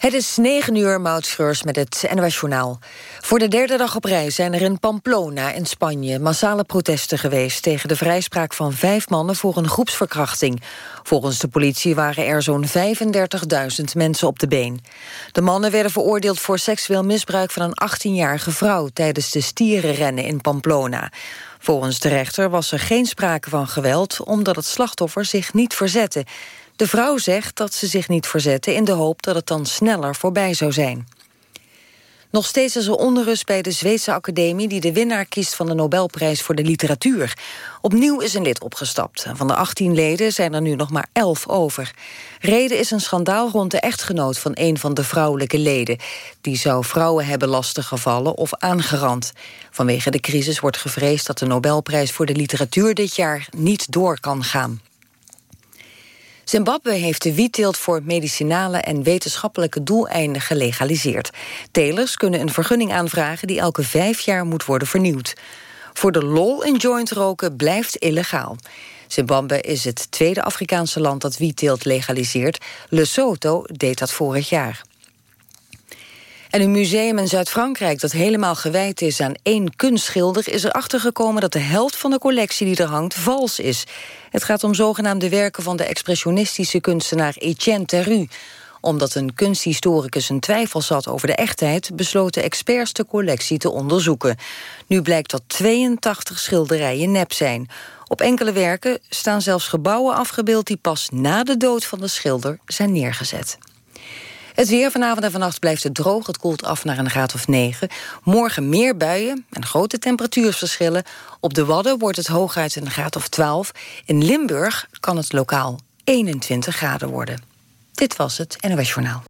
Het is 9 uur, Mautschreurs met het NOS Journaal. Voor de derde dag op reis zijn er in Pamplona in Spanje... massale protesten geweest tegen de vrijspraak van vijf mannen... voor een groepsverkrachting. Volgens de politie waren er zo'n 35.000 mensen op de been. De mannen werden veroordeeld voor seksueel misbruik... van een 18-jarige vrouw tijdens de stierenrennen in Pamplona. Volgens de rechter was er geen sprake van geweld... omdat het slachtoffer zich niet verzette... De vrouw zegt dat ze zich niet verzette in de hoop dat het dan sneller voorbij zou zijn. Nog steeds is er onrust bij de Zweedse academie... die de winnaar kiest van de Nobelprijs voor de literatuur. Opnieuw is een lid opgestapt. Van de 18 leden zijn er nu nog maar 11 over. Reden is een schandaal rond de echtgenoot van een van de vrouwelijke leden. Die zou vrouwen hebben lastiggevallen of aangerand. Vanwege de crisis wordt gevreesd dat de Nobelprijs voor de literatuur... dit jaar niet door kan gaan. Zimbabwe heeft de wietteelt voor medicinale en wetenschappelijke doeleinden gelegaliseerd. Telers kunnen een vergunning aanvragen die elke vijf jaar moet worden vernieuwd. Voor de lol in joint roken blijft illegaal. Zimbabwe is het tweede Afrikaanse land dat wietteelt legaliseert. Lesotho deed dat vorig jaar. En een museum in Zuid-Frankrijk dat helemaal gewijd is aan één kunstschilder... is erachter gekomen dat de helft van de collectie die er hangt vals is. Het gaat om zogenaamde werken van de expressionistische kunstenaar Etienne Terru omdat een kunsthistoricus een twijfel zat over de echtheid... besloten experts de collectie te onderzoeken. Nu blijkt dat 82 schilderijen nep zijn. Op enkele werken staan zelfs gebouwen afgebeeld... die pas na de dood van de schilder zijn neergezet. Het weer vanavond en vannacht blijft het droog. Het koelt af naar een graad of 9. Morgen meer buien en grote temperatuursverschillen. Op de Wadden wordt het hooguit een graad of 12. In Limburg kan het lokaal 21 graden worden. Dit was het NOS Journaal.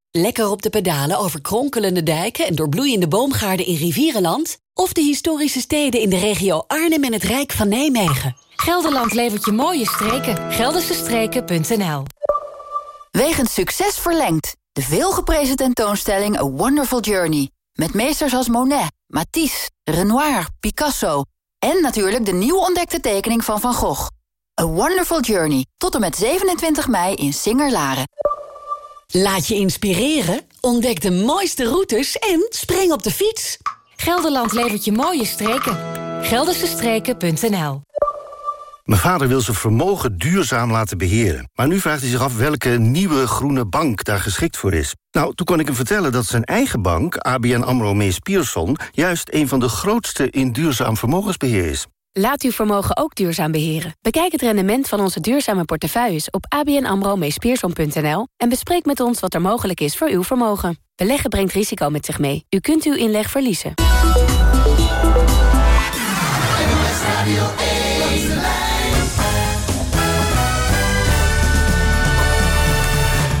Lekker op de pedalen over kronkelende dijken en doorbloeiende boomgaarden in Rivierenland? Of de historische steden in de regio Arnhem en het Rijk van Nijmegen? Gelderland levert je mooie streken. Geldersestreken.nl Wegens succes verlengd. De veelgeprezen tentoonstelling A Wonderful Journey. Met meesters als Monet, Matisse, Renoir, Picasso... en natuurlijk de nieuw ontdekte tekening van Van Gogh. A Wonderful Journey. Tot en met 27 mei in Singer-Laren. Laat je inspireren, ontdek de mooiste routes en spring op de fiets. Gelderland levert je mooie streken. Geldersestreken.nl Mijn vader wil zijn vermogen duurzaam laten beheren. Maar nu vraagt hij zich af welke nieuwe groene bank daar geschikt voor is. Nou, toen kon ik hem vertellen dat zijn eigen bank, ABN AMRO Mees Pierson... juist een van de grootste in duurzaam vermogensbeheer is. Laat uw vermogen ook duurzaam beheren. Bekijk het rendement van onze duurzame portefeuilles op abnamro en bespreek met ons wat er mogelijk is voor uw vermogen. Beleggen brengt risico met zich mee. U kunt uw inleg verliezen.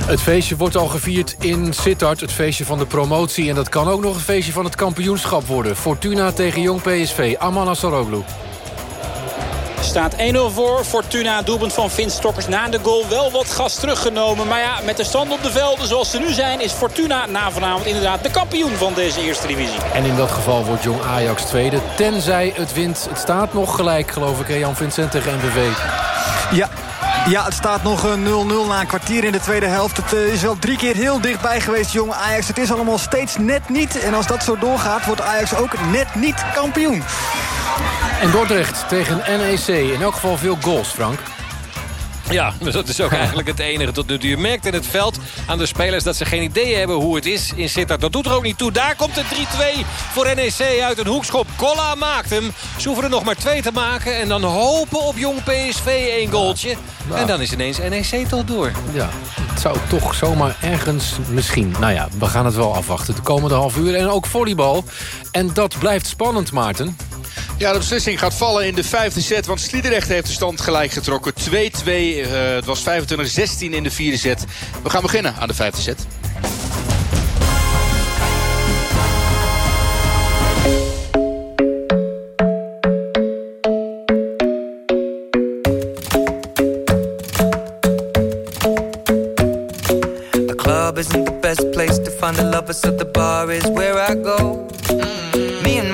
Het feestje wordt al gevierd in Sittard, het feestje van de promotie. En dat kan ook nog een feestje van het kampioenschap worden. Fortuna tegen Jong PSV, Amana Saroglu. Staat 1-0 voor Fortuna. Doelpunt van Vin Stokkers na de goal. Wel wat gas teruggenomen. Maar ja, met de stand op de velden zoals ze nu zijn... is Fortuna na vanavond inderdaad de kampioen van deze eerste divisie. En in dat geval wordt Jong Ajax tweede. Tenzij het wint. Het staat nog gelijk, geloof ik, Jan Vincent tegen MVV. Ja, ja, het staat nog 0-0 na een kwartier in de tweede helft. Het eh, is wel drie keer heel dichtbij geweest, jonge Ajax. Het is allemaal steeds net niet. En als dat zo doorgaat, wordt Ajax ook net niet kampioen. En Dordrecht tegen NEC. In elk geval veel goals, Frank. Ja, dat is ook eigenlijk het enige tot nu toe. Je merkt in het veld aan de spelers dat ze geen idee hebben hoe het is in Sittard. Dat doet er ook niet toe. Daar komt het 3-2 voor NEC uit een hoekschop. Kolla maakt hem. Ze hoeven er nog maar twee te maken. En dan hopen op jong PSV één goaltje. En dan is ineens NEC toch door. Ja, het zou toch zomaar ergens misschien... Nou ja, we gaan het wel afwachten de komende half uur. En ook volleybal. En dat blijft spannend, Maarten. Ja, de beslissing gaat vallen in de vijfde set. Want Sliedrecht heeft de stand gelijk getrokken. 2-2. Uh, het was 25-16 in de vierde set. We gaan beginnen aan de vijfde set. The club isn't the best place to find a lover, so the bar is where I go.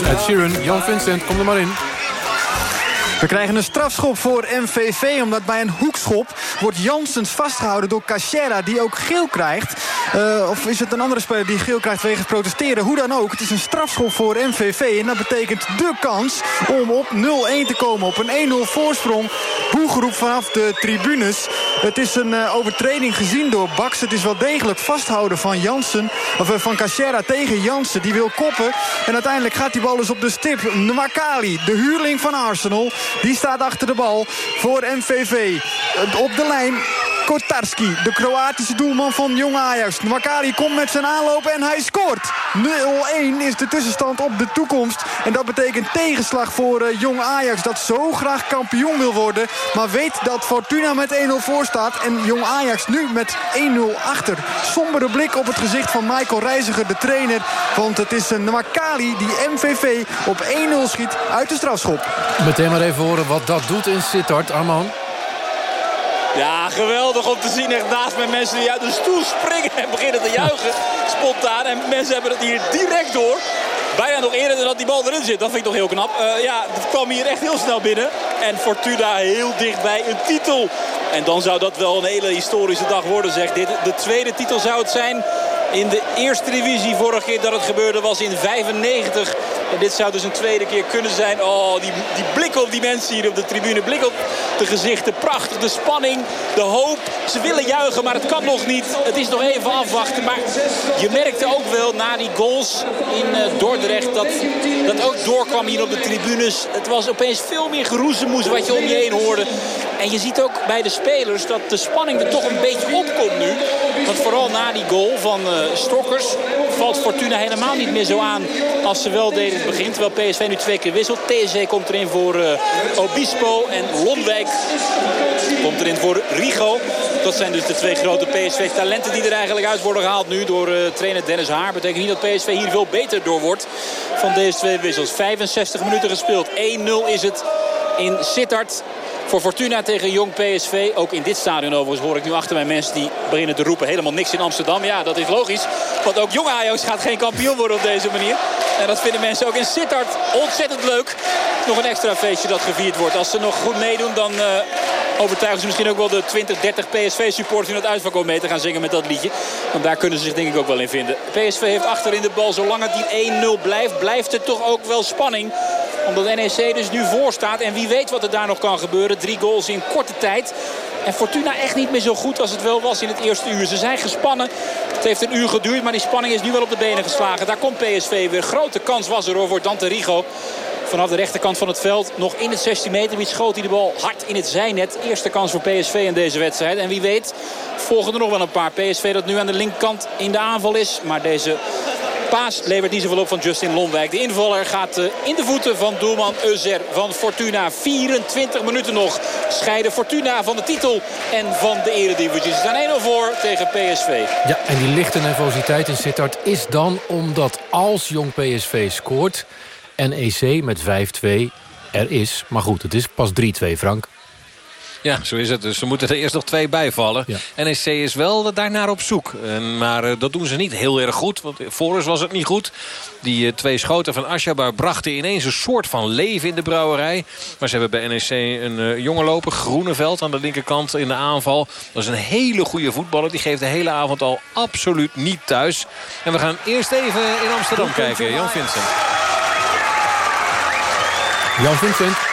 was Ed Sheeran. Jan Vincent, kom er maar in. We krijgen een strafschop voor MVV, omdat bij een hoekschop wordt Janssens vastgehouden door Cachera, die ook geel krijgt. Uh, of is het een andere speler die geel krijgt wegens protesteren? Hoe dan ook, het is een strafschop voor MVV. En dat betekent de kans om op 0-1 te komen, op een 1-0 voorsprong. Boegeroep vanaf de tribunes. Het is een uh, overtreding gezien door Bax. Het is wel degelijk vasthouden van Jansen, of uh, van Cachera tegen Jansen. Die wil koppen. En uiteindelijk gaat die bal dus op de stip. Nwakali, de huurling van Arsenal. Die staat achter de bal voor MVV. Op de lijn Kotarski, de Kroatische doelman van Jong Ajax. Makari komt met zijn aanloop en hij scoort. 0-1 is de tussenstand op de toekomst. En dat betekent tegenslag voor uh, Jong Ajax... dat zo graag kampioen wil worden. Maar weet dat Fortuna met 1-0 voor staat... en Jong Ajax nu met 1-0 achter. Sombere blik op het gezicht van Michael Reiziger, de trainer. Want het is een Makali die MVV op 1-0 schiet uit de strafschop. Meteen maar even horen wat dat doet in Sittard, Arman. Ja, geweldig om te zien. Echt naast mijn mensen die uit de stoel springen en beginnen te juichen. Spontaan. En mensen hebben het hier direct door. Bijna nog eerder dan dat die bal erin zit. Dat vind ik toch heel knap. Uh, ja, het kwam hier echt heel snel binnen. En Fortuna heel dichtbij een titel. En dan zou dat wel een hele historische dag worden, zegt dit. De tweede titel zou het zijn in de eerste divisie. Vorige keer dat het gebeurde was in 95. En dit zou dus een tweede keer kunnen zijn. Oh, die, die blik op die mensen hier op de tribune. Blik op de gezichten. Prachtig. De spanning. De hoop. Ze willen juichen, maar het kan nog niet. Het is nog even afwachten. Maar je merkte ook wel na die goals in uh, Dordrecht... Dat, dat ook doorkwam hier op de tribunes. Het was opeens veel meer geroezemoes wat je om je heen hoorde. En je ziet ook bij de spelers dat de spanning er toch een beetje opkomt nu. Want vooral na die goal van uh, Stokkers valt Fortuna helemaal niet meer zo aan als ze wel deden het begin. Terwijl PSV nu twee keer wisselt. TSC komt erin voor uh, Obispo en Lomwijk komt erin voor Rigo. Dat zijn dus de twee grote PSV-talenten die er eigenlijk uit worden gehaald nu door uh, trainer Dennis Haar. Betekent niet dat PSV hier veel beter door wordt van deze twee wissels. 65 minuten gespeeld. 1-0 is het in Sittard. Voor Fortuna tegen Jong PSV. Ook in dit stadion overigens hoor ik nu achter mij mensen die beginnen te roepen. Helemaal niks in Amsterdam. Ja, dat is logisch. Want ook Jong Ajax gaat geen kampioen worden op deze manier. En dat vinden mensen ook in Sittard ontzettend leuk. Nog een extra feestje dat gevierd wordt. Als ze nog goed meedoen dan uh, overtuigen ze misschien ook wel de 20, 30 PSV-supporters... in het uitverkoop mee te gaan zingen met dat liedje. Want daar kunnen ze zich denk ik ook wel in vinden. PSV heeft achterin de bal. Zolang het die 1-0 blijft, blijft het toch ook wel spanning omdat NEC dus nu voor staat. En wie weet wat er daar nog kan gebeuren. Drie goals in korte tijd. En Fortuna echt niet meer zo goed als het wel was in het eerste uur. Ze zijn gespannen. Het heeft een uur geduurd, maar die spanning is nu wel op de benen geslagen. Daar komt PSV weer. Grote kans was er voor Dante Rigo. Vanaf de rechterkant van het veld. Nog in het 16 meter gebied schoot hij de bal hard in het zijnet. Eerste kans voor PSV in deze wedstrijd. En wie weet volgen er nog wel een paar. PSV dat nu aan de linkerkant in de aanval is. Maar deze paas levert niet zoveel op van Justin Lonwijk. De invaller gaat eh, in de voeten van doelman Euser van Fortuna. 24 minuten nog scheiden Fortuna van de titel en van de eredivisie. Ze staan 1-0 voor tegen PSV. Ja, en die lichte nervositeit in Sittard is dan omdat als jong PSV scoort... NEC met 5-2 er is. Maar goed, het is pas 3-2, Frank. Ja, zo is het. Dus er moeten er eerst nog twee bijvallen. Ja. NEC is wel daarnaar op zoek. En, maar uh, dat doen ze niet heel erg goed. Want voor was het niet goed. Die uh, twee schoten van Ashabar brachten ineens een soort van leven in de brouwerij. Maar ze hebben bij NEC een jonge loper, Groeneveld aan de linkerkant in de aanval. Dat is een hele goede voetballer. Die geeft de hele avond al absoluut niet thuis. En we gaan eerst even in Amsterdam kijken. Jan Vincent. Jan Vincent.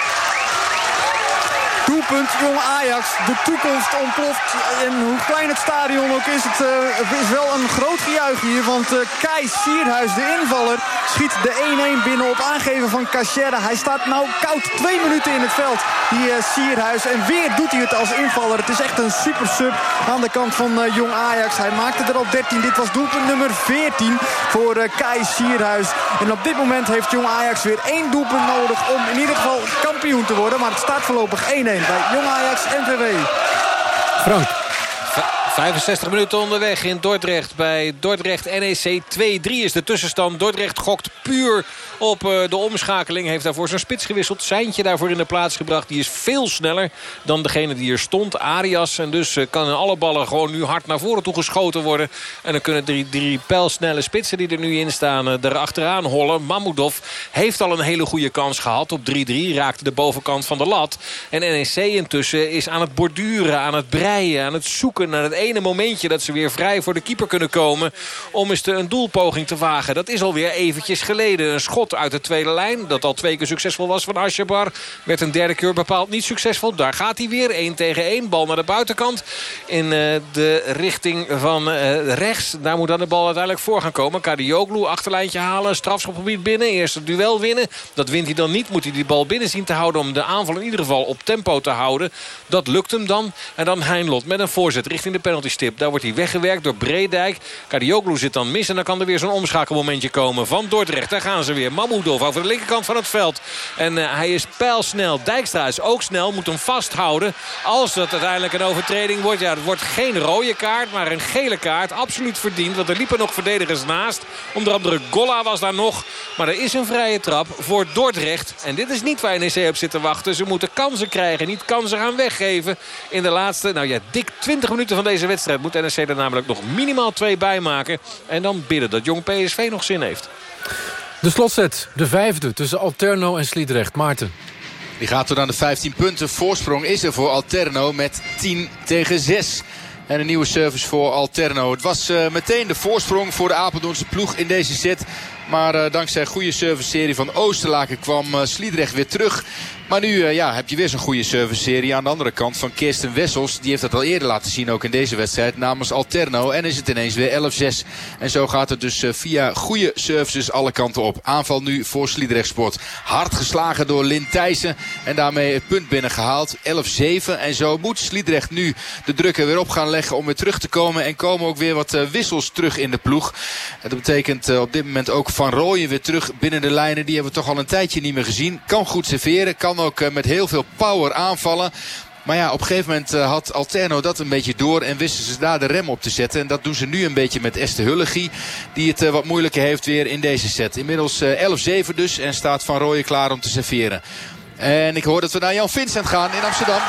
Doelpunt, jong Ajax. De toekomst ontploft. En hoe klein het stadion ook is, het, uh, is wel een groot gejuich hier. Want uh, Kai Sierhuis, de invaller, schiet de 1-1 binnen op aangeven van Cachera. Hij staat nou koud twee minuten in het veld, die uh, Sierhuis. En weer doet hij het als invaller. Het is echt een super sub aan de kant van jong Ajax. Hij maakte er al 13. Dit was doelpunt nummer 14 voor Kai Sierhuis. En op dit moment heeft jong Ajax weer één doelpunt nodig om in ieder geval kampioen te worden. Maar het staat voorlopig 1-1 bij Jong Ajax NVW. Frank. 65 minuten onderweg in Dordrecht. Bij Dordrecht NEC 2-3 is de tussenstand. Dordrecht gokt puur op uh, de omschakeling. Heeft daarvoor zijn spits gewisseld. Seintje daarvoor in de plaats gebracht. Die is veel sneller dan degene die hier stond. Arias. En dus uh, kan in alle ballen gewoon nu hard naar voren toe geschoten worden. En dan kunnen drie, drie pijlsnelle spitsen die er nu in staan uh, er achteraan hollen. Mamudov heeft al een hele goede kans gehad. Op 3-3 raakte de bovenkant van de lat. En NEC intussen is aan het borduren, aan het breien, aan het zoeken naar het ene momentje dat ze weer vrij voor de keeper kunnen komen... om eens een doelpoging te wagen. Dat is alweer eventjes geleden. Een schot uit de tweede lijn, dat al twee keer succesvol was van Asjabar... werd een derde keer bepaald niet succesvol. Daar gaat hij weer, 1 tegen 1. Bal naar de buitenkant in uh, de richting van uh, rechts. Daar moet dan de bal uiteindelijk voor gaan komen. Kadioglu, achterlijntje halen, strafschopgebied binnen. Eerste duel winnen. Dat wint hij dan niet. Moet hij die bal binnen zien te houden om de aanval in ieder geval op tempo te houden. Dat lukt hem dan. En dan Heinlot met een voorzet richting de penalty Daar wordt hij weggewerkt door Bredijk. Kadioglu zit dan mis en dan kan er weer zo'n omschakelmomentje komen van Dordrecht. Daar gaan ze weer. Mammoedov over de linkerkant van het veld. En uh, hij is pijlsnel. Dijkstra is ook snel. Moet hem vasthouden. Als dat uiteindelijk een overtreding wordt. Ja, het wordt geen rode kaart, maar een gele kaart. Absoluut verdiend. Want er liepen nog verdedigers naast. Onder andere Golla was daar nog. Maar er is een vrije trap voor Dordrecht. En dit is niet waar NEC op zit te wachten. Ze moeten kansen krijgen. Niet kansen gaan weggeven. In de laatste, nou ja, dik 20 minuten van deze wedstrijd moet NEC er namelijk nog minimaal twee bij maken. En dan bidden dat jong PSV nog zin heeft. De slotset, de vijfde tussen Alterno en Sliedrecht. Maarten. Die gaat tot aan de 15 punten. Voorsprong is er voor Alterno met 10 tegen 6. En een nieuwe service voor Alterno. Het was uh, meteen de voorsprong voor de Apeldoornse ploeg in deze set. Maar uh, dankzij een goede service-serie van Oosterlaken kwam uh, Sliedrecht weer terug. Maar nu uh, ja, heb je weer zo'n goede service-serie aan de andere kant van Kirsten Wessels. Die heeft dat al eerder laten zien, ook in deze wedstrijd, namens Alterno. En is het ineens weer 11-6. En zo gaat het dus uh, via goede services alle kanten op. Aanval nu voor Sliedrecht Sport. Hard geslagen door Lin Thijssen. En daarmee het punt binnengehaald. 11-7. En zo moet Sliedrecht nu de druk er weer op gaan leggen om weer terug te komen. En komen ook weer wat uh, wissels terug in de ploeg. Dat betekent op dit moment ook Van Rooyen weer terug binnen de lijnen. Die hebben we toch al een tijdje niet meer gezien. Kan goed serveren, kan ook eh, met heel veel power aanvallen. Maar ja, op een gegeven moment eh, had Alterno dat een beetje door en wisten ze daar de rem op te zetten. En dat doen ze nu een beetje met Esther Hullegie. Die het eh, wat moeilijker heeft weer in deze set. Inmiddels 11-7 dus en staat Van Rooyen klaar om te serveren. En ik hoor dat we naar Jan Vincent gaan in Amsterdam.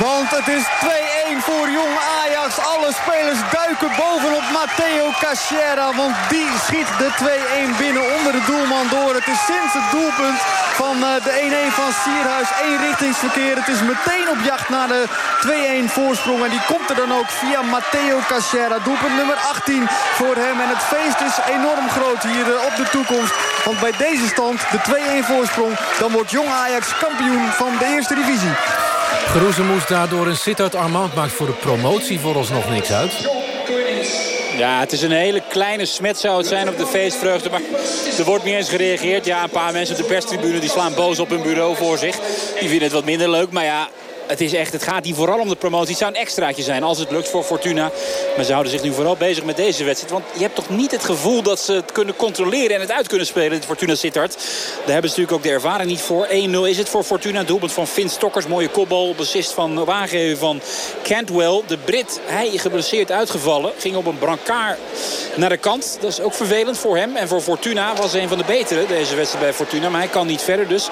Want het is 2-1 voor Jong Ajax. Alle spelers duiken bovenop Matteo Cachera. Want die schiet de 2-1 binnen onder de doelman door. Het is sinds het doelpunt van eh, de 1-1 van Sierhuis één richtingsverkeer. Het is meteen op jacht naar de 2-1 voorsprong. En die komt er dan ook via Matteo Cachera. Doelpunt nummer 18 voor hem. En het feest is enorm groot hier eh, op de toekomst. Want bij deze stand, de 2-1 voorsprong... dan wordt Jong Ajax kampioen van de eerste divisie. Groezemoes daardoor een Sittard Armand maakt voor de promotie vooralsnog niks uit. Ja, het is een hele kleine smet zou het zijn op de feestvreugde. Maar er wordt niet eens gereageerd. Ja, een paar mensen op de perstribune die slaan boos op hun bureau voor zich. Die vinden het wat minder leuk. Maar ja, het, is echt, het gaat hier vooral om de promotie. Het zou een extraatje zijn als het lukt voor Fortuna. Maar ze houden zich nu vooral bezig met deze wedstrijd. Want je hebt toch niet het gevoel dat ze het kunnen controleren en het uit kunnen spelen. Dit Fortuna Sittard. Daar hebben ze natuurlijk ook de ervaring niet voor. 1-0 is het voor Fortuna. Doelpunt van Finn Stokkers. Mooie kopbal. Assist van Wagen van Cantwell. De Brit, hij geblesseerd uitgevallen. Ging op een brancard naar de kant. Dat is ook vervelend voor hem. En voor Fortuna was een van de betere deze wedstrijd bij Fortuna. Maar hij kan niet verder dus.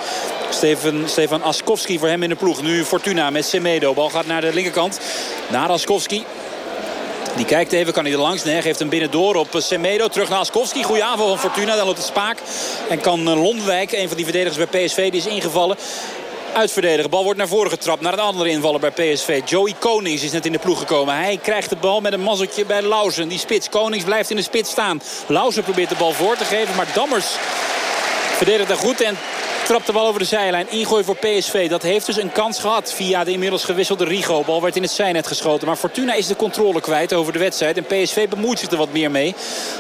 Stefan, Stefan Askowski voor hem in de ploeg. Nu Fortuna met Semedo. Bal gaat naar de linkerkant. Naar Askowski. Die kijkt even, kan hij er langs? Nee, geeft hem binnendoor op Semedo. Terug naar Askowski. Goeie aanval van Fortuna. Dan loopt de spaak. En kan Londwijk, een van die verdedigers bij PSV, die is ingevallen uitverdedigen. Bal wordt naar voren getrapt naar een andere invaller bij PSV. Joey Konings is net in de ploeg gekomen. Hij krijgt de bal met een mazzeltje bij Lauzen. Die spits. Konings blijft in de spits staan. Lauzen probeert de bal voor te geven. Maar Dammers verdedigt daar goed. En trapt de bal over de zijlijn. Ingooi voor PSV. Dat heeft dus een kans gehad via de inmiddels gewisselde Rigo. Bal werd in het zijnet geschoten. Maar Fortuna is de controle kwijt over de wedstrijd. En PSV bemoeit zich er wat meer mee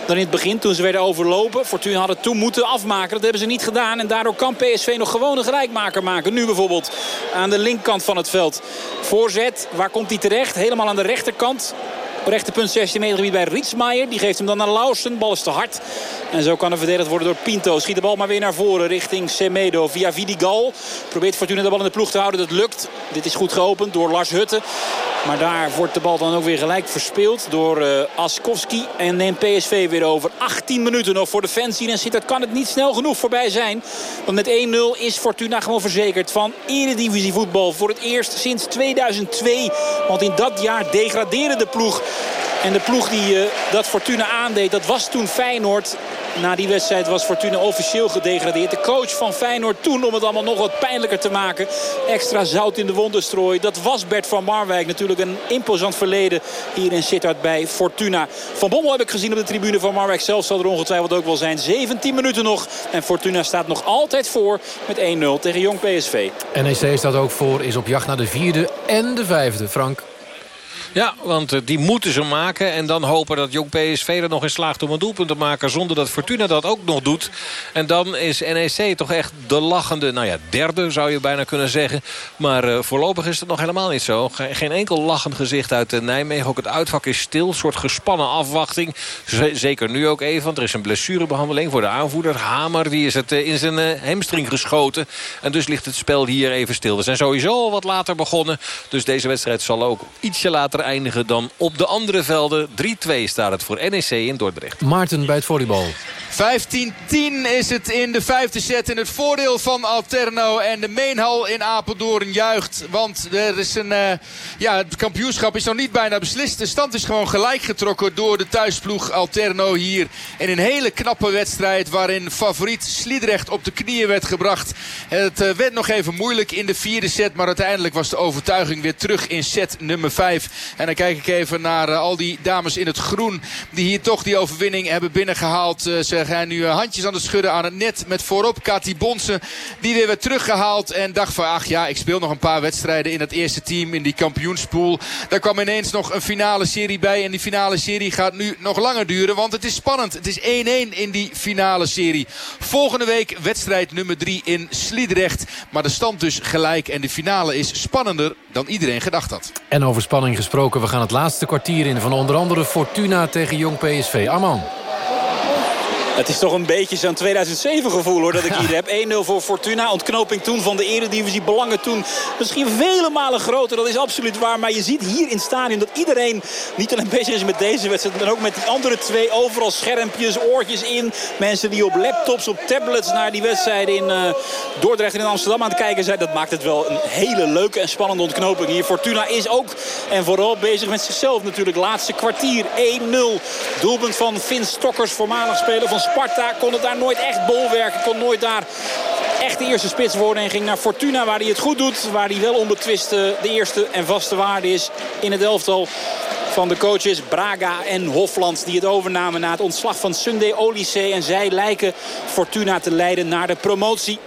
dan in het begin toen ze werden overlopen. Fortuna had het toen moeten afmaken. Dat hebben ze niet gedaan. En daardoor kan PSV nog gewoon een gelijkmaker maken. Nu bijvoorbeeld aan de linkerkant van het veld. Voorzet. Waar komt hij terecht? Helemaal aan de rechterkant. Rechterpunt 16 meter gebied bij Rietsmaier. Die geeft hem dan naar Lausen. Bal is te hard. En zo kan er verdedigd worden door Pinto. Schiet de bal maar weer naar voren richting Semedo via Vidigal. Probeert Fortuna de bal in de ploeg te houden. Dat lukt. Dit is goed geopend door Lars Hutte. Maar daar wordt de bal dan ook weer gelijk verspeeld door uh, Askowski. En neemt PSV weer over. 18 minuten nog voor de fans hier. En Sittard kan het niet snel genoeg voorbij zijn. Want met 1-0 is Fortuna gewoon verzekerd van eredivisie voetbal. Voor het eerst sinds 2002. Want in dat jaar degradeerde de ploeg. En de ploeg die uh, dat Fortuna aandeed, dat was toen Feyenoord. Na die wedstrijd was Fortuna officieel gedegradeerd. De coach van Feyenoord toen, om het allemaal nog wat pijnlijker te maken... extra zout in de wonden strooien. Dat was Bert van Marwijk. Natuurlijk een imposant verleden hier in Sittard bij Fortuna. Van Bommel heb ik gezien op de tribune van Marwijk zelf. Zal er ongetwijfeld ook wel zijn. 17 minuten nog. En Fortuna staat nog altijd voor met 1-0 tegen Jong PSV. NEC staat ook voor, is op jacht naar de vierde en de vijfde. Frank. Ja, want uh, die moeten ze maken. En dan hopen dat Jong PSV er nog in slaagt om een doelpunt te maken... zonder dat Fortuna dat ook nog doet. En dan is NEC toch echt de lachende, nou ja, derde zou je bijna kunnen zeggen. Maar uh, voorlopig is het nog helemaal niet zo. Geen enkel lachend gezicht uit uh, Nijmegen. Ook het uitvak is stil, een soort gespannen afwachting. Zeker nu ook even, want er is een blessurebehandeling voor de aanvoerder. Hamer, die is het in zijn hamstring geschoten. En dus ligt het spel hier even stil. We zijn sowieso al wat later begonnen. Dus deze wedstrijd zal ook ietsje later eindigen dan op de andere velden. 3-2 staat het voor NEC in Dordrecht. Maarten bij het volleybal. 15-10 is het in de vijfde set in het voordeel van Alterno. En de Meenhal in Apeldoorn juicht. Want er is een, uh, ja, het kampioenschap is nog niet bijna beslist. De stand is gewoon gelijk getrokken door de thuisploeg Alterno hier. In een hele knappe wedstrijd waarin favoriet Sliedrecht op de knieën werd gebracht. Het uh, werd nog even moeilijk in de vierde set. Maar uiteindelijk was de overtuiging weer terug in set nummer 5. En dan kijk ik even naar uh, al die dames in het groen. Die hier toch die overwinning hebben binnengehaald. ze gaan nu eh, handjes aan het schudden aan het net. Met voorop Kati Bonsen. Die weer werd teruggehaald. En dacht van ach ja, ik speel nog een paar wedstrijden in het eerste team. In die kampioenspool. Daar kwam ineens nog een finale serie bij. En die finale serie gaat nu nog langer duren. Want het is spannend. Het is 1-1 in die finale serie. Volgende week wedstrijd nummer 3 in Sliedrecht. Maar de stand dus gelijk. En de finale is spannender dan iedereen gedacht had. En over spanning gesproken. We gaan het laatste kwartier in van onder andere Fortuna tegen Jong PSV. Arman. Het is toch een beetje zo'n 2007 gevoel hoor dat ik hier heb. 1-0 voor Fortuna. Ontknoping toen van de eredivisie. Belangen toen misschien vele malen groter. Dat is absoluut waar. Maar je ziet hier in het stadion dat iedereen niet alleen bezig is met deze wedstrijd. Maar ook met die andere twee. Overal schermpjes, oortjes in. Mensen die op laptops, op tablets naar die wedstrijden in uh, Dordrecht en in Amsterdam aan het kijken zijn. Dat maakt het wel een hele leuke en spannende ontknoping hier. Fortuna is ook en vooral bezig met zichzelf natuurlijk. Laatste kwartier 1-0. Doelpunt van Vin Stokkers, voormalig speler van Sparta. Kon het daar nooit echt bolwerken. Kon nooit daar echt de eerste spits worden. En ging naar Fortuna waar hij het goed doet. Waar hij wel onbetwist de eerste en vaste waarde is in het elftal van de coaches Braga en Hofland die het overnamen na het ontslag van Sunday Olysee. En zij lijken Fortuna te leiden naar de promotie.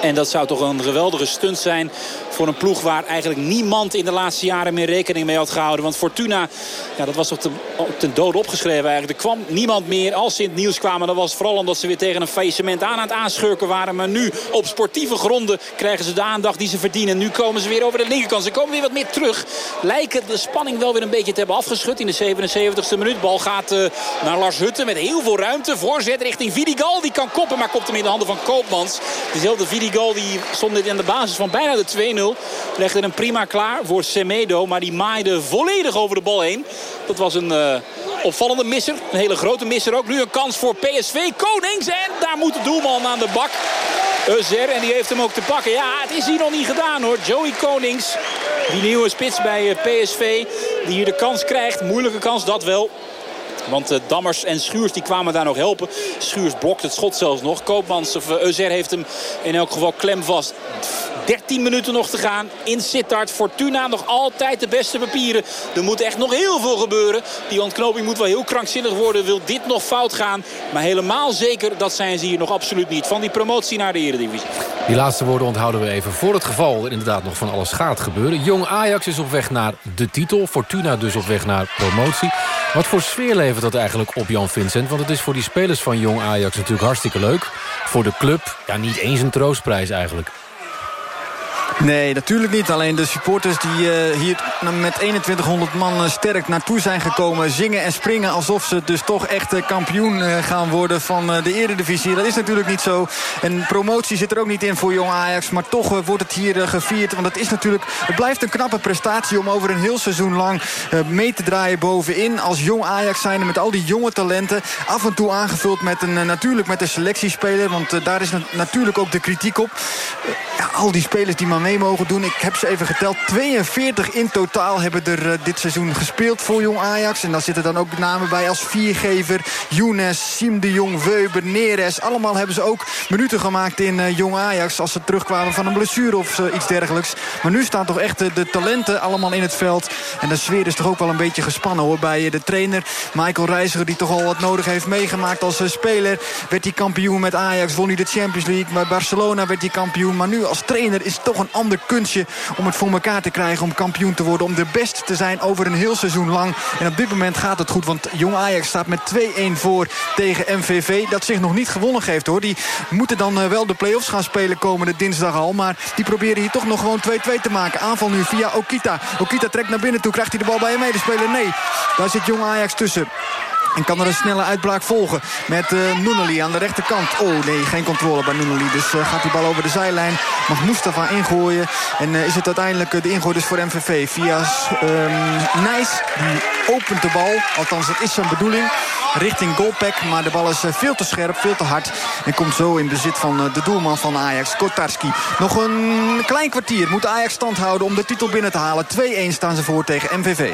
En dat zou toch een geweldige stunt zijn voor een ploeg waar eigenlijk niemand in de laatste jaren meer rekening mee had gehouden. Want Fortuna, ja, dat was toch ten, ten dode opgeschreven eigenlijk. Er kwam niemand meer. Als ze in het nieuws kwamen, dan was vooral omdat ze weer tegen een faillissement aan aan het aanschurken waren. Maar nu op sportieve gronden krijgen ze de aandacht die ze verdienen. Nu komen ze weer over de linkerkant. Ze komen weer wat meer terug. Lijken de spanning wel weer een beetje te hebben afgeschud in de 77ste minuut. Bal gaat uh, naar Lars Hutten met heel veel ruimte. Voorzet richting Vidigal. Die kan koppen, maar kopt hem in de handen van Koopmans. Dezelfde Vidigal die stond in de basis van bijna de 2-0. Legde hem prima klaar voor Semedo. Maar die maaide volledig over de bal heen. Dat was een uh, opvallende misser. Een hele grote misser ook. Nu een kans voor PSV. Konings. En daar moet de doelman aan de bak. Ezer. En die heeft hem ook te pakken. Ja, het is hier nog niet gedaan hoor. Joey Konings. Die nieuwe spits bij eh, PSV. Die hier de kans krijgt. Moeilijke kans, dat wel. Want uh, Dammers en Schuurs die kwamen daar nog helpen. Schuurs blokt het schot zelfs nog. Koopmans of uh, Euser heeft hem in elk geval klem vast. 13 minuten nog te gaan in Sittard. Fortuna nog altijd de beste papieren. Er moet echt nog heel veel gebeuren. Die ontknoping moet wel heel krankzinnig worden. Wil dit nog fout gaan? Maar helemaal zeker, dat zijn ze hier nog absoluut niet. Van die promotie naar de Eredivisie. Die laatste woorden onthouden we even. Voor het geval er inderdaad nog van alles gaat gebeuren. Jong Ajax is op weg naar de titel. Fortuna dus op weg naar promotie. Wat voor sfeer levert dat eigenlijk op Jan Vincent? Want het is voor die spelers van Jong Ajax natuurlijk hartstikke leuk. Voor de club, ja, niet eens een troostprijs eigenlijk. Nee, natuurlijk niet. Alleen de supporters die uh, hier met 2100 man sterk naartoe zijn gekomen... zingen en springen alsof ze dus toch echt kampioen uh, gaan worden van uh, de eredivisie. Dat is natuurlijk niet zo. En promotie zit er ook niet in voor Jong Ajax. Maar toch wordt het hier gevierd. Want het is natuurlijk... Het blijft een knappe prestatie om over een heel seizoen lang mee te draaien bovenin. Als Jong Ajax zijn met al die jonge talenten. Af en toe aangevuld met een, natuurlijk met de selectiespeler. Want daar is natuurlijk ook de kritiek op. ja, al die spelers die maar mee mogen doen. Ik heb ze even geteld. 42 in totaal hebben er uh, dit seizoen gespeeld voor Jong Ajax. En daar zitten dan ook namen bij als viergever. Younes, Siem de Jong, Weuber, Neres. Allemaal hebben ze ook minuten gemaakt in uh, Jong Ajax... als ze terugkwamen van een blessure of uh, iets dergelijks. Maar nu staan toch echt de talenten allemaal in het veld. En de sfeer is toch ook wel een beetje gespannen hoor. Bij de trainer Michael Reiziger die toch al wat nodig heeft meegemaakt als speler. Werd hij kampioen met Ajax, won hij de Champions League. Bij Barcelona werd hij kampioen. Maar nu als trainer is het toch een ander kunstje om het voor elkaar te krijgen. Om kampioen te worden. Om de best te zijn over een heel seizoen lang. En op dit moment gaat het goed. Want Jong Ajax staat met 2-1 voor tegen MVV. Dat zich nog niet gewonnen geeft hoor. Die moeten dan uh, wel de play-offs gaan spelen komende dinsdag al. Maar die proberen hier toch nog gewoon 2-2 te maken. Aanval nu via Okita. Okita trekt naar binnen toe. Krijgt hij de bal bij een medespeler? Nee. Daar zit Jong Ajax tussen. En kan er een snelle uitbraak volgen met uh, aan de rechterkant. Oh nee, geen controle bij Noeneli. Dus uh, gaat die bal over de zijlijn. Mag Mustafa ingooien. En uh, is het uiteindelijk de ingooi dus voor MVV. Via um, Nijs. Die opent de bal. Althans, dat is zijn bedoeling. Richting goalpack. Maar de bal is veel te scherp, veel te hard. En komt zo in bezit van de doelman van Ajax, Kotarski. Nog een klein kwartier moet Ajax stand houden om de titel binnen te halen. 2-1 staan ze voor tegen MVV.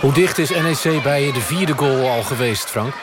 Hoe dicht is NEC bij de vierde goal al geweest, Frank?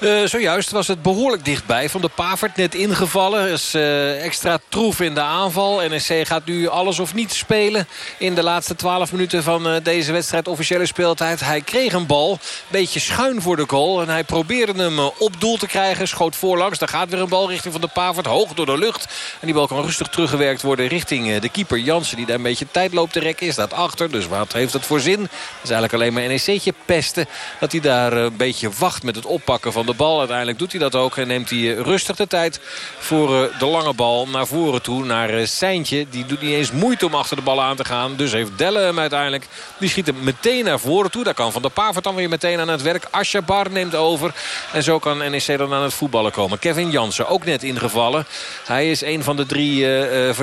Uh, zojuist was het behoorlijk dichtbij. Van de Pavert net ingevallen. Is uh, extra troef in de aanval. NEC gaat nu alles of niets spelen. In de laatste 12 minuten van uh, deze wedstrijd officiële speeltijd. Hij kreeg een bal. Beetje schuin voor de goal. En hij probeerde hem op doel te krijgen. Schoot voorlangs. Daar gaat weer een bal richting van de Pavert. Hoog door de lucht. En die bal kan rustig teruggewerkt worden richting de keeper Jansen. Die daar een beetje tijd loopt te rekken. Is dat achter. Dus wat heeft het voor zin? Dat is eigenlijk alleen maar NEC'tje pesten. Dat hij daar een beetje wacht met het oppakken van de bal. Uiteindelijk doet hij dat ook. En neemt hij rustig de tijd voor de lange bal naar voren toe. Naar Seintje. Die doet niet eens moeite om achter de bal aan te gaan. Dus heeft Delle hem uiteindelijk. Die schiet hem meteen naar voren toe. Daar kan Van der Pavert dan weer meteen aan het werk. Ashabar neemt over. En zo kan NEC dan aan het voetballen komen. Kevin Jansen ook net ingevallen. Hij is een van de drie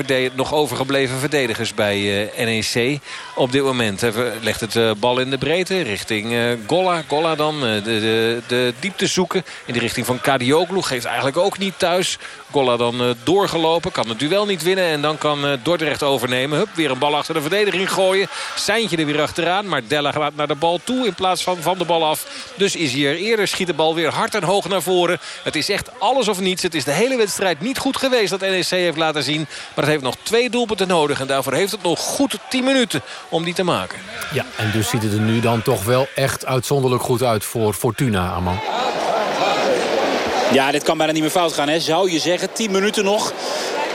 uh, nog overgebleven verdedigers bij NEC. Op dit moment hij legt het bal in de breedte richting Golla. Golla dan de, de, de, diepte zoeken in de richting van Kadioglu. Geeft eigenlijk ook niet thuis. Golla dan doorgelopen. Kan het duel niet winnen. En dan kan Dordrecht overnemen. Hup, weer een bal achter de verdediging gooien. Seintje er weer achteraan. Maar Della gaat naar de bal toe in plaats van van de bal af. Dus is hier eerder. Schiet de bal weer hard en hoog naar voren. Het is echt alles of niets. Het is de hele wedstrijd niet goed geweest dat NEC heeft laten zien. Maar het heeft nog twee doelpunten nodig. En daarvoor heeft het nog goed 10 minuten om die te maken. Ja, en dus ziet het er nu dan toch wel echt uitzonderlijk goed uit voor Fortuna, Aman. Ja, dit kan bijna niet meer fout gaan, hè? zou je zeggen. 10 minuten nog.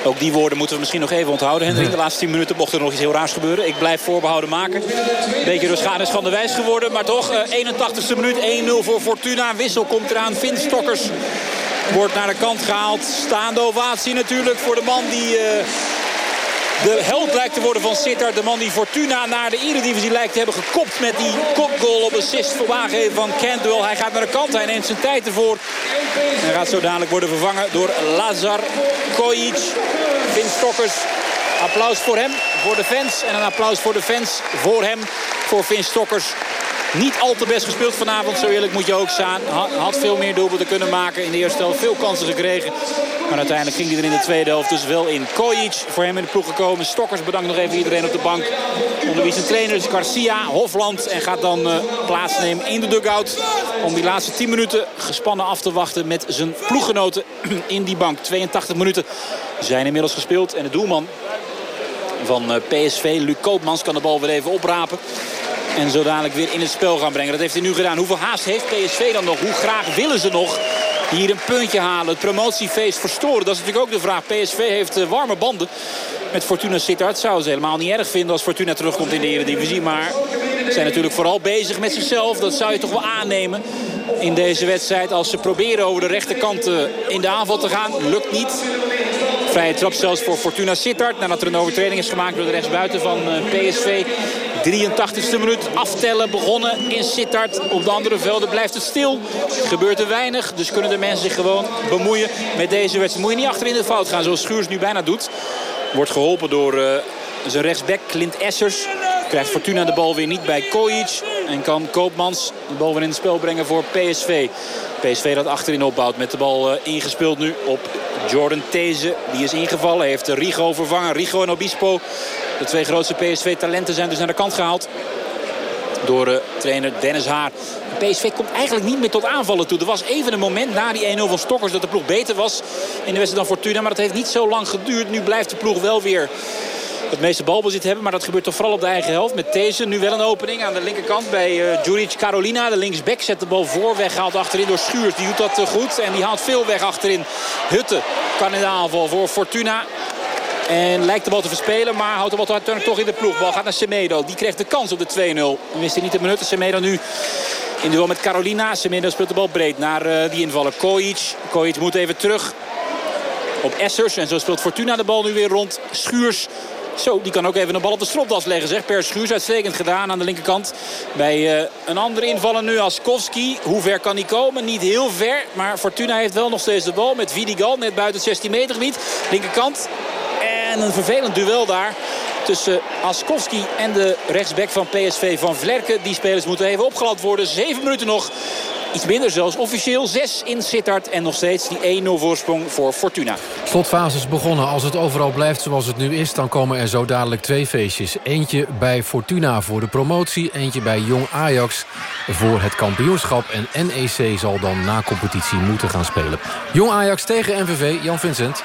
Ook die woorden moeten we misschien nog even onthouden. Hendrik, de laatste 10 minuten mocht er nog iets heel raars gebeuren. Ik blijf voorbehouden maken. Een beetje dus is van de wijs geworden. Maar toch, 81ste minuut, 1-0 voor Fortuna. Wissel komt eraan. Vin Stokkers wordt naar de kant gehaald. Staande ovatie natuurlijk voor de man die... Uh, de held lijkt te worden van Sittard. De man die Fortuna naar de Eredivisie lijkt te hebben gekopt met die kopgoal op assist voor aangeven van Cantwell. Hij gaat naar de kant, hij neemt zijn tijd ervoor. En gaat zo dadelijk worden vervangen door Lazar Kojic. Vin Stokkers. Applaus voor hem, voor de fans. En een applaus voor de fans, voor hem, voor Vin Stokkers. Niet al te best gespeeld vanavond, zo eerlijk moet je ook staan. Had veel meer doelpunten kunnen maken. In de eerste helft veel kansen gekregen. Maar uiteindelijk ging hij er in de tweede helft dus wel in. Kojic voor hem in de ploeg gekomen. Stokkers bedankt nog even iedereen op de bank. Onder wie zijn trainers Garcia, Hofland. En gaat dan uh, plaatsnemen in de dugout. Om die laatste 10 minuten gespannen af te wachten met zijn ploeggenoten in die bank. 82 minuten zijn inmiddels gespeeld. En de doelman van eh, PSV, Luc Koopmans, kan de bal weer even oprapen. En zo dadelijk weer in het spel gaan brengen. Dat heeft hij nu gedaan. Hoeveel haast heeft PSV dan nog? Hoe graag willen ze nog hier een puntje halen? Het promotiefeest verstoren. Dat is natuurlijk ook de vraag. PSV heeft eh, warme banden met Fortuna Sittard. Zou ze helemaal niet erg vinden als Fortuna terugkomt in de Eredivisie. Maar ze zijn natuurlijk vooral bezig met zichzelf. Dat zou je toch wel aannemen in deze wedstrijd. Als ze proberen over de rechterkant eh, in de aanval te gaan. Lukt niet. Vrije trap zelfs voor Fortuna Sittard. Nadat er een overtreding is gemaakt door de rechtsbuiten van eh, PSV. 83ste minuut aftellen begonnen in Sittard. Op de andere velden blijft het stil. Gebeurt er weinig. Dus kunnen de mensen zich gewoon bemoeien met deze wedstrijd. Moet je niet achterin de fout gaan zoals Schuurs nu bijna doet. Wordt geholpen door uh, zijn rechtsback Clint Essers. Krijgt Fortuna de bal weer niet bij Kojic. En kan Koopmans de bal weer in het spel brengen voor PSV. PSV dat achterin opbouwt met de bal uh, ingespeeld nu op Jordan These. Die is ingevallen, heeft Rigo vervangen. Rigo en Obispo de twee grootste PSV-talenten zijn dus naar de kant gehaald. Door uh, trainer Dennis Haar. PSV komt eigenlijk niet meer tot aanvallen toe. Er was even een moment na die 1-0 van Stokkers dat de ploeg beter was in de wedstrijd dan Fortuna. Maar dat heeft niet zo lang geduurd. Nu blijft de ploeg wel weer het meeste balbezit hebben. Maar dat gebeurt toch vooral op de eigen helft. Met deze nu wel een opening aan de linkerkant bij uh, Juric Carolina. De linksback zet de bal voor. Weggehaald achterin door Schuurs. Die doet dat uh, goed. En die haalt veel weg achterin. Hutte kan in de aanval voor Fortuna. En lijkt de bal te verspelen, maar houdt de bal uiteindelijk toch in de ploeg. Bal gaat naar Semedo. Die kreeg de kans op de 2-0. Wist hij niet de minuten. Semedo nu in duel met Carolina. Semedo speelt de bal breed naar uh, die invallen. Kojic. Kojic moet even terug op Essers. En zo speelt Fortuna de bal nu weer rond. Schuurs zo, die kan ook even een bal op de stropdas leggen, zeg. Per Schuurs uitstekend gedaan aan de linkerkant. Bij uh, een andere invaller nu, Askowski. Hoe ver kan hij komen? Niet heel ver, maar Fortuna heeft wel nog steeds de bal. Met Vidigal, net buiten het 16 meter gebied. Linkerkant. En een vervelend duel daar tussen Askowski en de rechtsback van PSV van Vlerken. Die spelers moeten even opgelad worden. Zeven minuten nog. Iets minder zelfs. Officieel 6 in Sittard. En nog steeds die 1-0 voorsprong voor Fortuna. Slotfase is begonnen. Als het overal blijft zoals het nu is... dan komen er zo dadelijk twee feestjes. Eentje bij Fortuna voor de promotie. Eentje bij Jong Ajax voor het kampioenschap. En NEC zal dan na competitie moeten gaan spelen. Jong Ajax tegen NVV. Jan Vincent.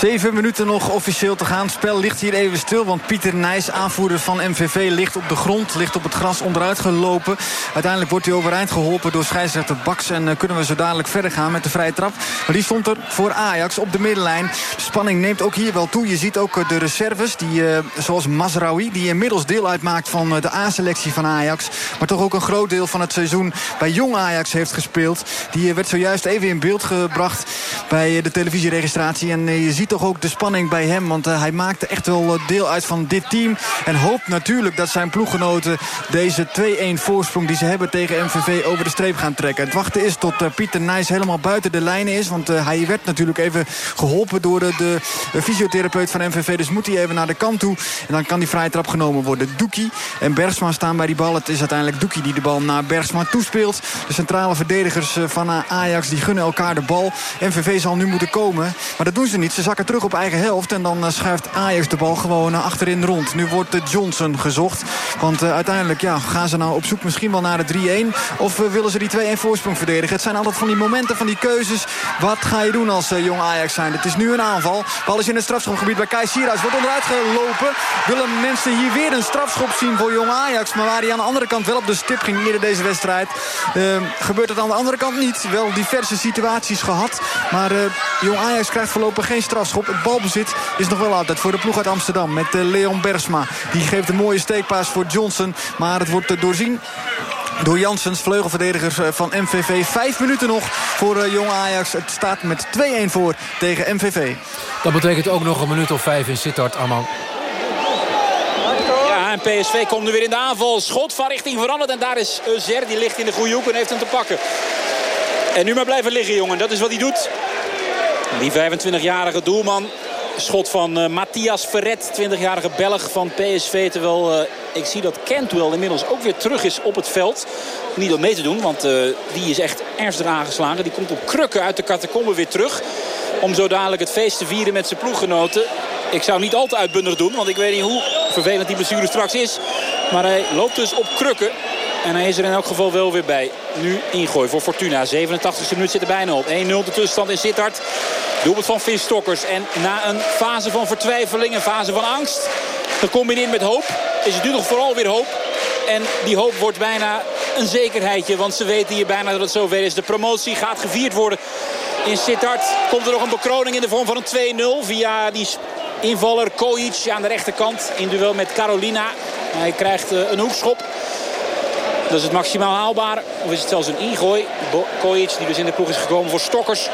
Zeven minuten nog officieel te gaan. Het spel ligt hier even stil, want Pieter Nijs, aanvoerder van MVV... ligt op de grond, ligt op het gras onderuit gelopen. Uiteindelijk wordt hij overeind geholpen door scheidsrechter Baks... en uh, kunnen we zo dadelijk verder gaan met de vrije trap. Maar die stond er voor Ajax op de middenlijn. De spanning neemt ook hier wel toe. Je ziet ook uh, de reserves, die, uh, zoals Mazraoui... die inmiddels deel uitmaakt van de A-selectie van Ajax... maar toch ook een groot deel van het seizoen bij Jong Ajax heeft gespeeld. Die werd zojuist even in beeld gebracht bij de televisieregistratie... en je ziet toch ook de spanning bij hem. Want uh, hij maakte echt wel uh, deel uit van dit team. En hoopt natuurlijk dat zijn ploeggenoten deze 2-1 voorsprong die ze hebben tegen MVV over de streep gaan trekken. Het wachten is tot uh, Pieter Nijs helemaal buiten de lijnen is. Want hij werd natuurlijk even geholpen door de, de fysiotherapeut van MVV. Dus moet hij even naar de kant toe. En dan kan die vrije trap genomen worden. Doekie en Bergsma staan bij die bal. Het is uiteindelijk Doekie die de bal naar Bergsma toespeelt. De centrale verdedigers van Ajax die gunnen elkaar de bal. MVV zal nu moeten komen. Maar dat doen ze niet. Ze zakken terug op eigen helft. En dan uh, schuift Ajax de bal gewoon uh, achterin rond. Nu wordt uh, Johnson gezocht. Want uiteindelijk ja, gaan ze nou op zoek misschien wel naar de 3-1. Of willen ze die 2-1 voorsprong verdedigen. Het zijn altijd van die momenten, van die keuzes. Wat ga je doen als jong Ajax zijn? Het is nu een aanval. Bal is in het strafschopgebied bij Kai Sierhuis. Wordt onderuit gelopen. Willen mensen hier weer een strafschop zien voor jong Ajax. Maar waar hij aan de andere kant wel op de stip ging eerder deze wedstrijd. Ehm, gebeurt het aan de andere kant niet. Wel diverse situaties gehad. Maar jong Ajax krijgt voorlopig geen strafschop. Het balbezit is nog wel altijd voor de ploeg uit Amsterdam. Met uh, Leon Bersma. Die geeft een mooie steekpaas voor Johnson. Maar het wordt uh, doorzien door Janssens, vleugelverdedigers eh, van MVV. Vijf minuten nog voor uh, Jong Ajax. Het staat met 2-1 voor tegen MVV. Dat betekent ook nog een minuut of vijf in Sittard, Arman. Ja, en PSV komt nu weer in de aanval. Schot van richting veranderd. En daar is Euser, die ligt in de goede hoek en heeft hem te pakken. En nu maar blijven liggen, jongen. Dat is wat hij doet. Die 25-jarige doelman. Schot van uh, Matthias Verret, 20-jarige Belg van PSV. Terwijl uh, ik zie dat Cantwell inmiddels ook weer terug is op het veld. Niet om mee te doen, want uh, die is echt ernstig aangeslagen. Die komt op krukken uit de catacombe weer terug. Om zo dadelijk het feest te vieren met zijn ploeggenoten. Ik zou niet al te uitbundig doen, want ik weet niet hoe vervelend die blessure straks is. Maar hij loopt dus op krukken. En hij is er in elk geval wel weer bij. Nu ingooi voor Fortuna. 87e minuut zit er bijna op. 1-0 de tussenstand in Sittard. Doelpunt van Vin Stokkers. En na een fase van vertwijfeling, een fase van angst... gecombineerd met hoop, is het nu nog vooral weer hoop. En die hoop wordt bijna een zekerheidje. Want ze weten hier bijna dat het zover is. De promotie gaat gevierd worden in Sittard. Komt er nog een bekroning in de vorm van een 2-0 via die invaller Kojic aan de rechterkant. In duel met Carolina. Hij krijgt een hoekschop. Dat is het maximaal haalbaar. Of is het zelfs een ingooi. Kojic die dus in de ploeg is gekomen voor Stokkers.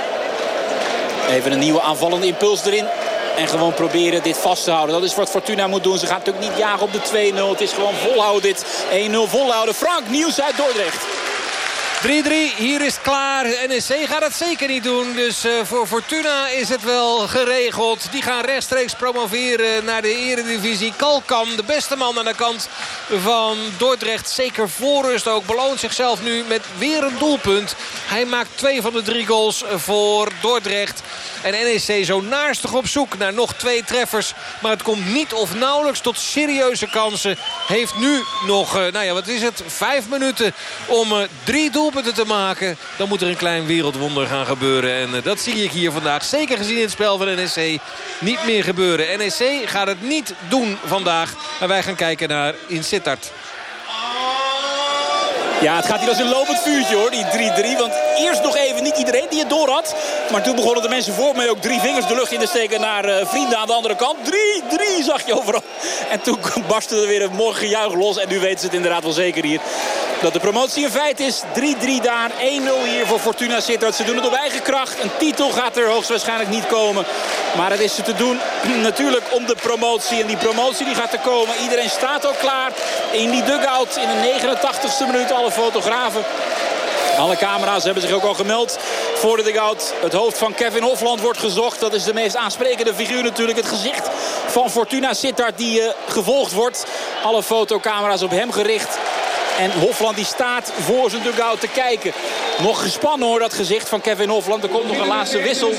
Even een nieuwe aanvallende impuls erin. En gewoon proberen dit vast te houden. Dat is wat Fortuna moet doen. Ze gaan natuurlijk niet jagen op de 2-0. Het is gewoon volhouden dit. 1-0 volhouden. Frank Nieuws uit Dordrecht. 3-3, hier is het klaar. NEC gaat het zeker niet doen. Dus uh, voor Fortuna is het wel geregeld. Die gaan rechtstreeks promoveren naar de eredivisie. Kalkam, de beste man aan de kant van Dordrecht. Zeker voorrust ook. Beloont zichzelf nu met weer een doelpunt. Hij maakt twee van de drie goals voor Dordrecht. En NEC zo naarstig op zoek naar nog twee treffers. Maar het komt niet of nauwelijks tot serieuze kansen. Heeft nu nog, uh, nou ja, wat is het? Vijf minuten om uh, drie doelpunten te maken. Dan moet er een klein wereldwonder gaan gebeuren. En uh, dat zie ik hier vandaag. Zeker gezien in het spel van NEC niet meer gebeuren. NEC gaat het niet doen vandaag. En wij gaan kijken naar in Sittard. Ja, het gaat hier als een lopend vuurtje hoor, die 3-3. Want eerst nog even niet iedereen die het door had. Maar toen begonnen de mensen voor mij ook drie vingers de lucht in te steken naar uh, vrienden aan de andere kant. 3-3 zag je overal. En toen barstte er weer een gejuich los. En nu weten ze het inderdaad wel zeker hier. Dat de promotie een feit is. 3-3 daar, 1-0 hier voor Fortuna Sittard. Ze doen het op eigen kracht. Een titel gaat er hoogstwaarschijnlijk niet komen. Maar het is te doen natuurlijk om de promotie. En die promotie die gaat er komen. Iedereen staat al klaar in die dugout in de 89ste minuut. Alle fotografen. Alle camera's hebben zich ook al gemeld voor de dugout. Het hoofd van Kevin Hofland wordt gezocht. Dat is de meest aansprekende figuur natuurlijk. Het gezicht van Fortuna Sittard die uh, gevolgd wordt. Alle fotocamera's op hem gericht. En Hofland die staat voor zijn dugout te kijken. Nog gespannen hoor dat gezicht van Kevin Hofland. Er komt nog een laatste wissel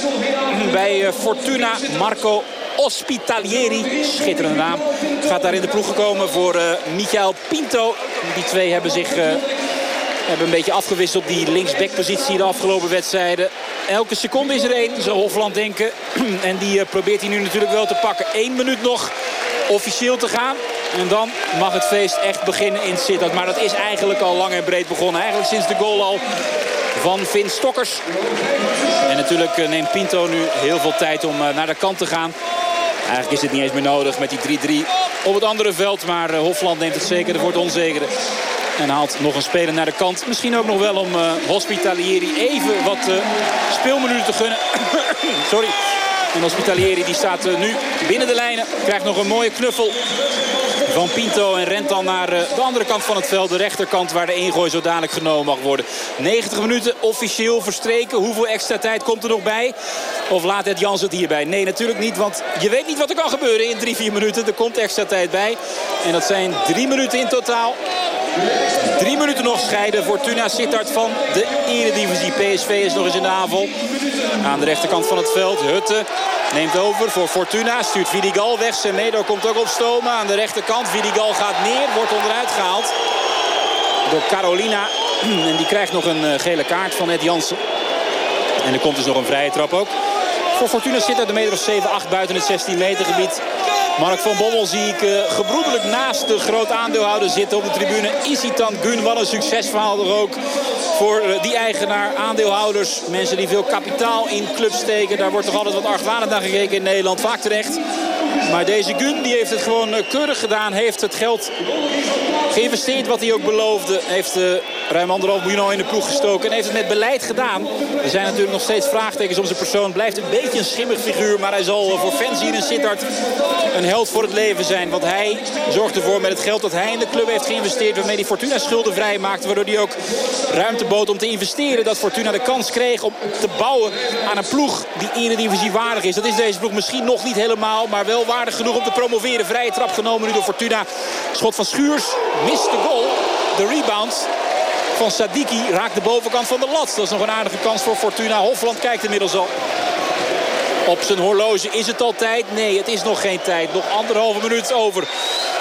bij uh, Fortuna. Marco Ospitalieri, schitterende naam, gaat daar in de ploeg gekomen voor uh, Michael Pinto. Die twee hebben zich We hebben een beetje afgewisseld die linksbackpositie de afgelopen wedstrijden. Elke seconde is er één, zou Hofland denken. En die eh, probeert hij nu natuurlijk wel te pakken. Eén minuut nog officieel te gaan. En dan mag het feest echt beginnen in Sittard. Maar dat is eigenlijk al lang en breed begonnen. Eigenlijk sinds de goal al van Vin Stokkers. En natuurlijk eh, neemt Pinto nu heel veel tijd om eh, naar de kant te gaan. Eigenlijk is het niet eens meer nodig met die 3-3 op het andere veld. Maar eh, Hofland neemt het zeker voor het onzekere. En haalt nog een speler naar de kant. Misschien ook nog wel om uh, Hospitalieri even wat uh, speelminuten te gunnen. Sorry. En Hospitalieri die staat nu binnen de lijnen. Krijgt nog een mooie knuffel van Pinto. En rent dan naar de andere kant van het veld. De rechterkant waar de ingooi zo dadelijk genomen mag worden. 90 minuten officieel verstreken. Hoeveel extra tijd komt er nog bij? Of laat het Jans het hierbij? Nee, natuurlijk niet. Want je weet niet wat er kan gebeuren in 3, 4 minuten. Er komt extra tijd bij. En dat zijn drie minuten in totaal. Drie minuten nog scheiden. Fortuna Sittard van de Eredivisie. PSV is nog eens in de aanval. Aan de rechterkant van het veld. Hutte neemt over voor Fortuna. Stuurt Vidigal weg. Semedo komt ook op stomen. Aan de rechterkant. Vidigal gaat neer. Wordt onderuit gehaald. Door Carolina. En die krijgt nog een gele kaart van Ed Jansen. En er komt dus nog een vrije trap ook. Voor Fortuna Sittard de meter of 7-8 buiten het 16 meter gebied. Mark van Bommel zie ik uh, gebroedelijk naast de groot aandeelhouder zitten op de tribune. Isitan Gun, wat een succesverhaal er ook voor uh, die eigenaar, aandeelhouders. Mensen die veel kapitaal in clubs steken. Daar wordt toch altijd wat argwanend naar gekeken in Nederland. Vaak terecht. Maar deze Gun die heeft het gewoon uh, keurig gedaan. Heeft het geld geïnvesteerd wat hij ook beloofde. Heeft ruim anderhalf in de ploeg gestoken. En heeft het met beleid gedaan. Er zijn natuurlijk nog steeds vraagtekens om zijn persoon. Blijft een beetje een schimmig figuur. Maar hij zal voor fans hier in Sittard een held voor het leven zijn. Want hij zorgt ervoor met het geld dat hij in de club heeft geïnvesteerd... waarmee hij Fortuna schulden vrij maakte. Waardoor hij ook ruimte bood om te investeren. Dat Fortuna de kans kreeg om te bouwen aan een ploeg die Eredivisie waardig is. Dat is deze ploeg misschien nog niet helemaal. Maar wel waardig genoeg om te promoveren. Vrije trap genomen nu door Fortuna. Schot van Schuurs. Mist de goal. De rebound van Sadiki raakt de bovenkant van de lat. Dat is nog een aardige kans voor Fortuna. Hofland kijkt inmiddels al. Op zijn horloge is het al tijd? Nee, het is nog geen tijd. Nog anderhalve minuut over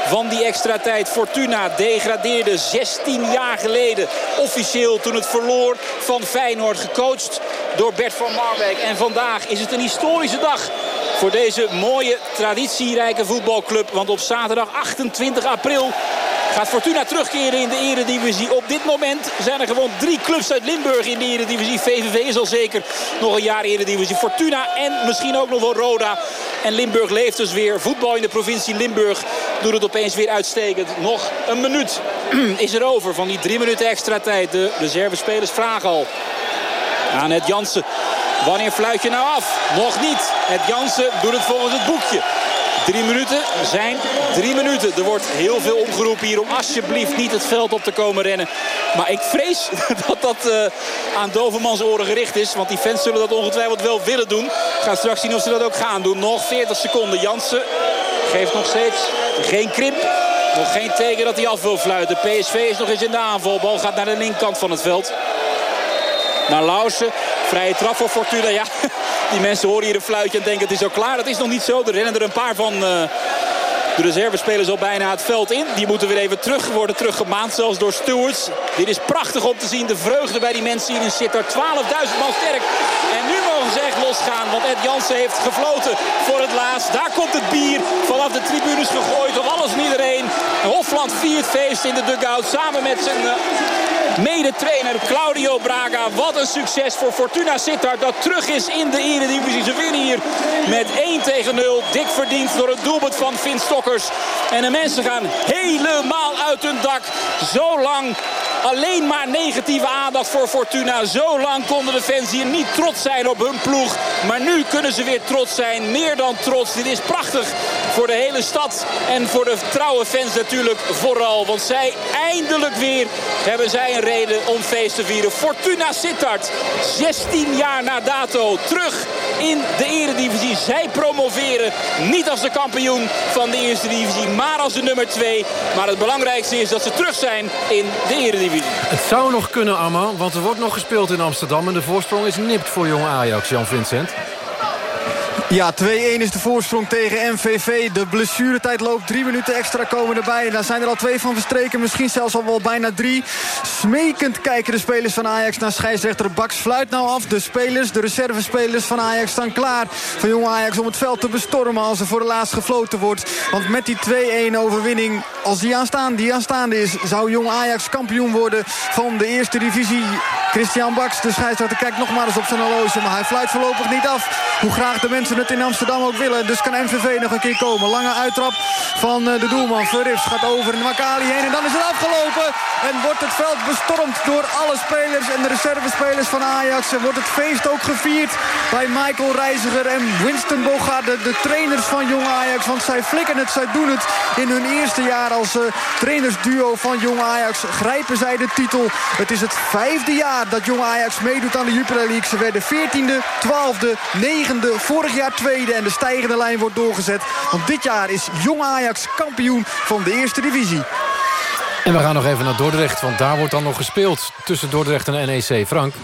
van die extra tijd. Fortuna degradeerde 16 jaar geleden officieel toen het verloor van Feyenoord. Gecoacht door Bert van Marwijk. En vandaag is het een historische dag voor deze mooie traditierijke voetbalclub. Want op zaterdag 28 april gaat Fortuna terugkeren in de eredivisie. Op dit moment zijn er gewoon drie clubs uit Limburg in de eredivisie. VVV is al zeker nog een jaar eredivisie. Fortuna en misschien ook nog wel Roda. En Limburg leeft dus weer. Voetbal in de provincie Limburg doet het opeens weer uitstekend. Nog een minuut is er over van die drie minuten extra tijd. De reservespelers vragen al aan het Jansen. Wanneer fluit je nou af? Nog niet. Het Jansen doet het volgens het boekje. Drie minuten zijn drie minuten. Er wordt heel veel omgeroepen hier om alsjeblieft niet het veld op te komen rennen. Maar ik vrees dat dat uh, aan Dovermans oren gericht is. Want die fans zullen dat ongetwijfeld wel willen doen. Gaan straks zien of ze dat ook gaan doen. Nog 40 seconden. Jansen geeft nog steeds geen krimp. Nog geen teken dat hij af wil fluiten. PSV is nog eens in de aanval. Bal gaat naar de linkerkant van het veld. Naar Lausen. Vrije trap voor Fortuna. Ja, die mensen horen hier een fluitje en denken het is al klaar. Dat is nog niet zo. Er rennen er een paar van... Uh, de reservespelers al bijna het veld in. Die moeten weer even terug worden teruggemaand. Zelfs door stewards. Dit is prachtig om te zien. De vreugde bij die mensen hier in Sittard. 12.000 man sterk. En nu mogen ze echt losgaan. Want Ed Jansen heeft gefloten voor het laatst. Daar komt het bier vanaf de tribunes gegooid. Op alles en iedereen. Hofland viert feest in de dugout. Samen met zijn... Mede-trainer Claudio Braga. Wat een succes voor Fortuna Sittard. Dat terug is in de Eredivisie. Ze winnen hier met 1 tegen 0. Dik verdiend door het doelpunt van Vin Stokkers. En de mensen gaan helemaal uit hun dak. Zo lang alleen maar negatieve aandacht voor Fortuna. Zo lang konden de fans hier niet trots zijn op hun ploeg. Maar nu kunnen ze weer trots zijn. Meer dan trots. Dit is prachtig voor de hele stad. En voor de trouwe fans natuurlijk vooral. Want zij eindelijk weer hebben zij een reden om feest te vieren. Fortuna Sittard, 16 jaar na dato, terug in de eredivisie. Zij promoveren niet als de kampioen van de eerste divisie, maar als de nummer 2. Maar het belangrijkste is dat ze terug zijn in de eredivisie. Het zou nog kunnen, Armand, want er wordt nog gespeeld in Amsterdam... en de voorsprong is nipt voor jonge Ajax, Jan Vincent. Ja, 2-1 is de voorsprong tegen MVV. De blessuretijd loopt. Drie minuten extra komen erbij. Daar zijn er al twee van verstreken. Misschien zelfs al wel bijna drie. Smekend kijken de spelers van Ajax naar scheidsrechter Baks. Fluit nou af. De spelers, de reservespelers van Ajax staan klaar. Van jonge Ajax om het veld te bestormen als er voor de laatst gefloten wordt. Want met die 2-1 overwinning, als die, aanstaan, die aanstaande is... zou jong Ajax kampioen worden van de eerste divisie. Christian Baks, de scheidsrechter, kijkt nog maar eens op zijn horloge. Maar hij fluit voorlopig niet af. Hoe graag de mensen in Amsterdam ook willen. Dus kan MVV nog een keer komen. Lange uittrap van eh, de doelman. Verrips gaat over Makali heen. En dan is het afgelopen. En wordt het veld bestormd door alle spelers en de reservespelers van Ajax. En wordt het feest ook gevierd bij Michael Reiziger en Winston Bogarde. De trainers van Jong Ajax. Want zij flikken het, zij doen het. In hun eerste jaar als uh, trainersduo van Jong Ajax grijpen zij de titel. Het is het vijfde jaar dat Jong Ajax meedoet aan de Jupiler League. Ze werden 14e, 12e, 9e, vorig jaar tweede. En de stijgende lijn wordt doorgezet. Want dit jaar is Jong Ajax kampioen van de eerste divisie. En we gaan nog even naar Dordrecht, want daar wordt dan nog gespeeld... tussen Dordrecht en NEC. Frank?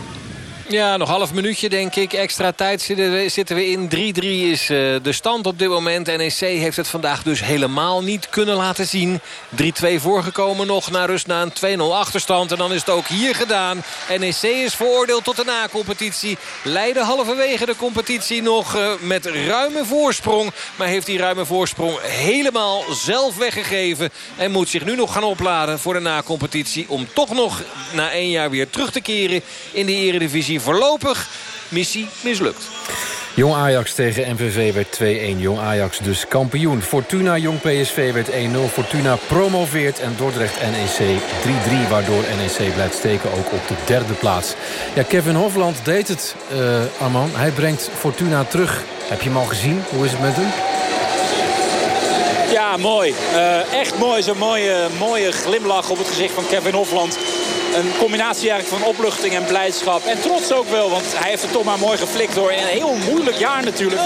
Ja, nog half minuutje denk ik. Extra tijd zitten we in. 3-3 is eh, de stand op dit moment. NEC heeft het vandaag dus helemaal niet kunnen laten zien. 3-2 voorgekomen nog naar rust na een 2-0 achterstand. En dan is het ook hier gedaan. NEC is veroordeeld tot de na-competitie. Leiden halverwege de competitie nog uh, met ruime voorsprong. Maar heeft die ruime voorsprong helemaal zelf weggegeven. En moet zich nu nog gaan opladen voor de na-competitie. Om toch nog na één jaar weer terug te keren in de eredivisie voorlopig missie mislukt. Jong Ajax tegen MVV werd 2-1. Jong Ajax dus kampioen. Fortuna Jong PSV werd 1-0. Fortuna promoveert en Dordrecht NEC 3-3. Waardoor NEC blijft steken ook op de derde plaats. Ja, Kevin Hofland deed het, uh, Arman. Hij brengt Fortuna terug. Heb je hem al gezien? Hoe is het met hem? Ja, mooi. Uh, echt mooi. Zo'n mooie, mooie glimlach op het gezicht van Kevin Hofland een combinatie eigenlijk van opluchting en blijdschap. En trots ook wel, want hij heeft het toch maar mooi geflikt door. Een heel moeilijk jaar natuurlijk.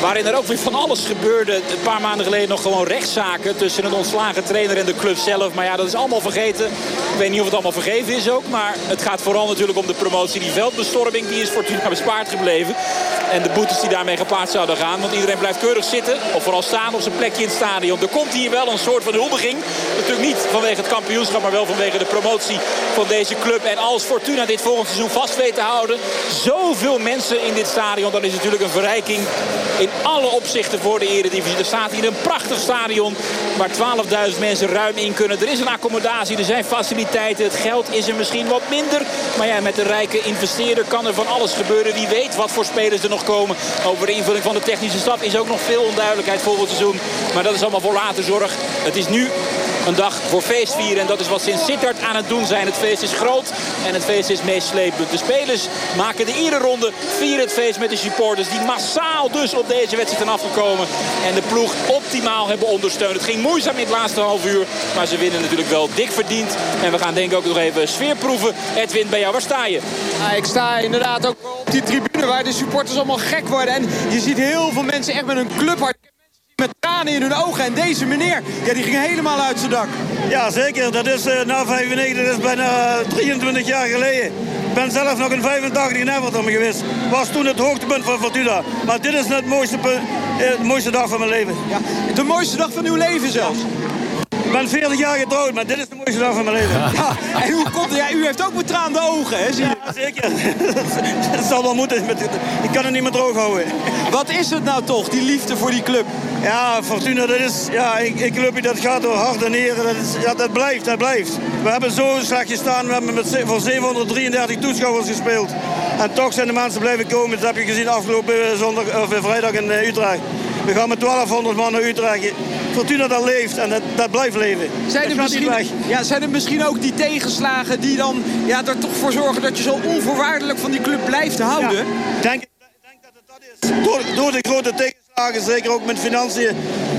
Waarin er ook weer van alles gebeurde. Een paar maanden geleden nog gewoon rechtszaken tussen een ontslagen trainer en de club zelf. Maar ja, dat is allemaal vergeten. Ik weet niet of het allemaal vergeven is ook. Maar het gaat vooral natuurlijk om de promotie. Die veldbestorming die is Fortuna bespaard gebleven. En de boetes die daarmee gepaard zouden gaan. Want iedereen blijft keurig zitten. Of vooral staan op zijn plekje in het stadion. Er komt hier wel een soort van huldiging. Natuurlijk niet vanwege het kampioenschap. Maar wel vanwege de promotie van deze club. En als Fortuna dit volgend seizoen vast weet te houden. Zoveel mensen in dit stadion. Dan is natuurlijk een verrijking in alle opzichten voor de eredivisie. Er staat hier een prachtig stadion waar 12.000 mensen ruim in kunnen. Er is een accommodatie, er zijn faciliteiten. Het geld is er misschien wat minder. Maar ja, met de rijke investeerder kan er van alles gebeuren. Wie weet wat voor spelers er nog komen. Over de invulling van de technische staf is ook nog veel onduidelijkheid volgend seizoen. Maar dat is allemaal voor later zorg. Het is nu een dag voor feestvieren. En dat is wat sinds Sittard aan het doen zijn. Het feest is groot en het feest is meeslepend. De spelers maken de ronde, vieren het feest met de supporters. Die massaal dus op deze wedstrijd zijn afgekomen. En de ploeg optimaal hebben ondersteund. Het ging moeizaam in het laatste half uur. Maar ze winnen natuurlijk wel dik verdiend. En we gaan denk ik ook nog even sfeerproeven. Edwin, bij jou, waar sta je? Ik sta inderdaad ook op die tribune waar de supporters allemaal gek worden. En je ziet heel veel mensen echt met een clubhart met tranen in hun ogen. En deze meneer, ja, die ging helemaal uit zijn dak. Ja, zeker. Dat is uh, na 95, dat is bijna 23 jaar geleden. Ik ben zelf nog in 85 in Everton geweest. Was toen het hoogtepunt van Fortuna. Maar dit is het mooiste, het mooiste dag van mijn leven. Ja, de mooiste dag van uw leven zelfs? Ik ben 40 jaar getrouwd, maar dit is de mooiste dag van mijn leven. Ja, en hoe komt ja, u heeft ook betraande ogen, hè? Zie je? Ja, zeker. Dat zal wel moeten. Ik kan het niet meer droog houden. Wat is het nou toch, die liefde voor die club? Ja, Fortuna, dat is... Ja, ik, ik clubje dat gaat door hart en nieren. Dat, is, ja, dat blijft, dat blijft. We hebben zo slecht gestaan. We hebben met, voor 733 toeschouwers gespeeld. En toch zijn de mensen blijven komen. Dat heb je gezien afgelopen zondag, of vrijdag in eh, Utrecht. We gaan met 1200 man naar Utrecht. Fortuna dat leeft en dat, dat blijft leven. Zijn er, misschien, ja, zijn er misschien ook die tegenslagen die dan ja, er toch voor zorgen dat je zo onvoorwaardelijk van die club blijft houden? Ja, denk, denk dat het dat is. Door, door de grote tegenslagen, zeker ook met financiën,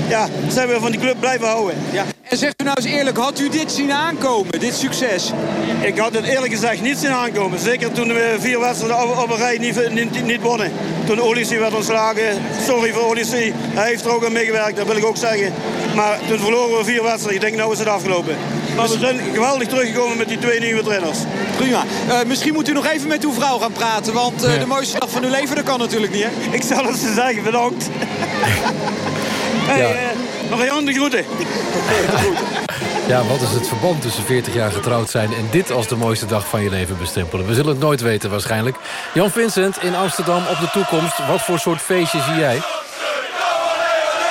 ja, zijn we van die club blijven houden. Ja. En zegt u nou eens eerlijk, had u dit zien aankomen, dit succes? Ik had het eerlijk gezegd niet zien aankomen. Zeker toen we vier wedstrijden op, een rij niet, niet, niet wonnen. Toen Olici werd ontslagen. Sorry voor Olici. Hij heeft er ook aan meegewerkt, dat wil ik ook zeggen. Maar toen verloren we vier wedstrijden. Ik denk, nou is het afgelopen. Maar we zijn geweldig teruggekomen met die twee nieuwe trainers. Prima. Uh, misschien moet u nog even met uw vrouw gaan praten. Want uh, ja. de mooiste dag van uw leven, dat kan natuurlijk niet, hè? Ik zal het ze zeggen, bedankt. hey, ja. uh, nog een andere groeten. Ja, wat is het verband tussen 40 jaar getrouwd zijn... en dit als de mooiste dag van je leven bestempelen? We zullen het nooit weten waarschijnlijk. Jan Vincent in Amsterdam op de toekomst. Wat voor soort feestje zie jij?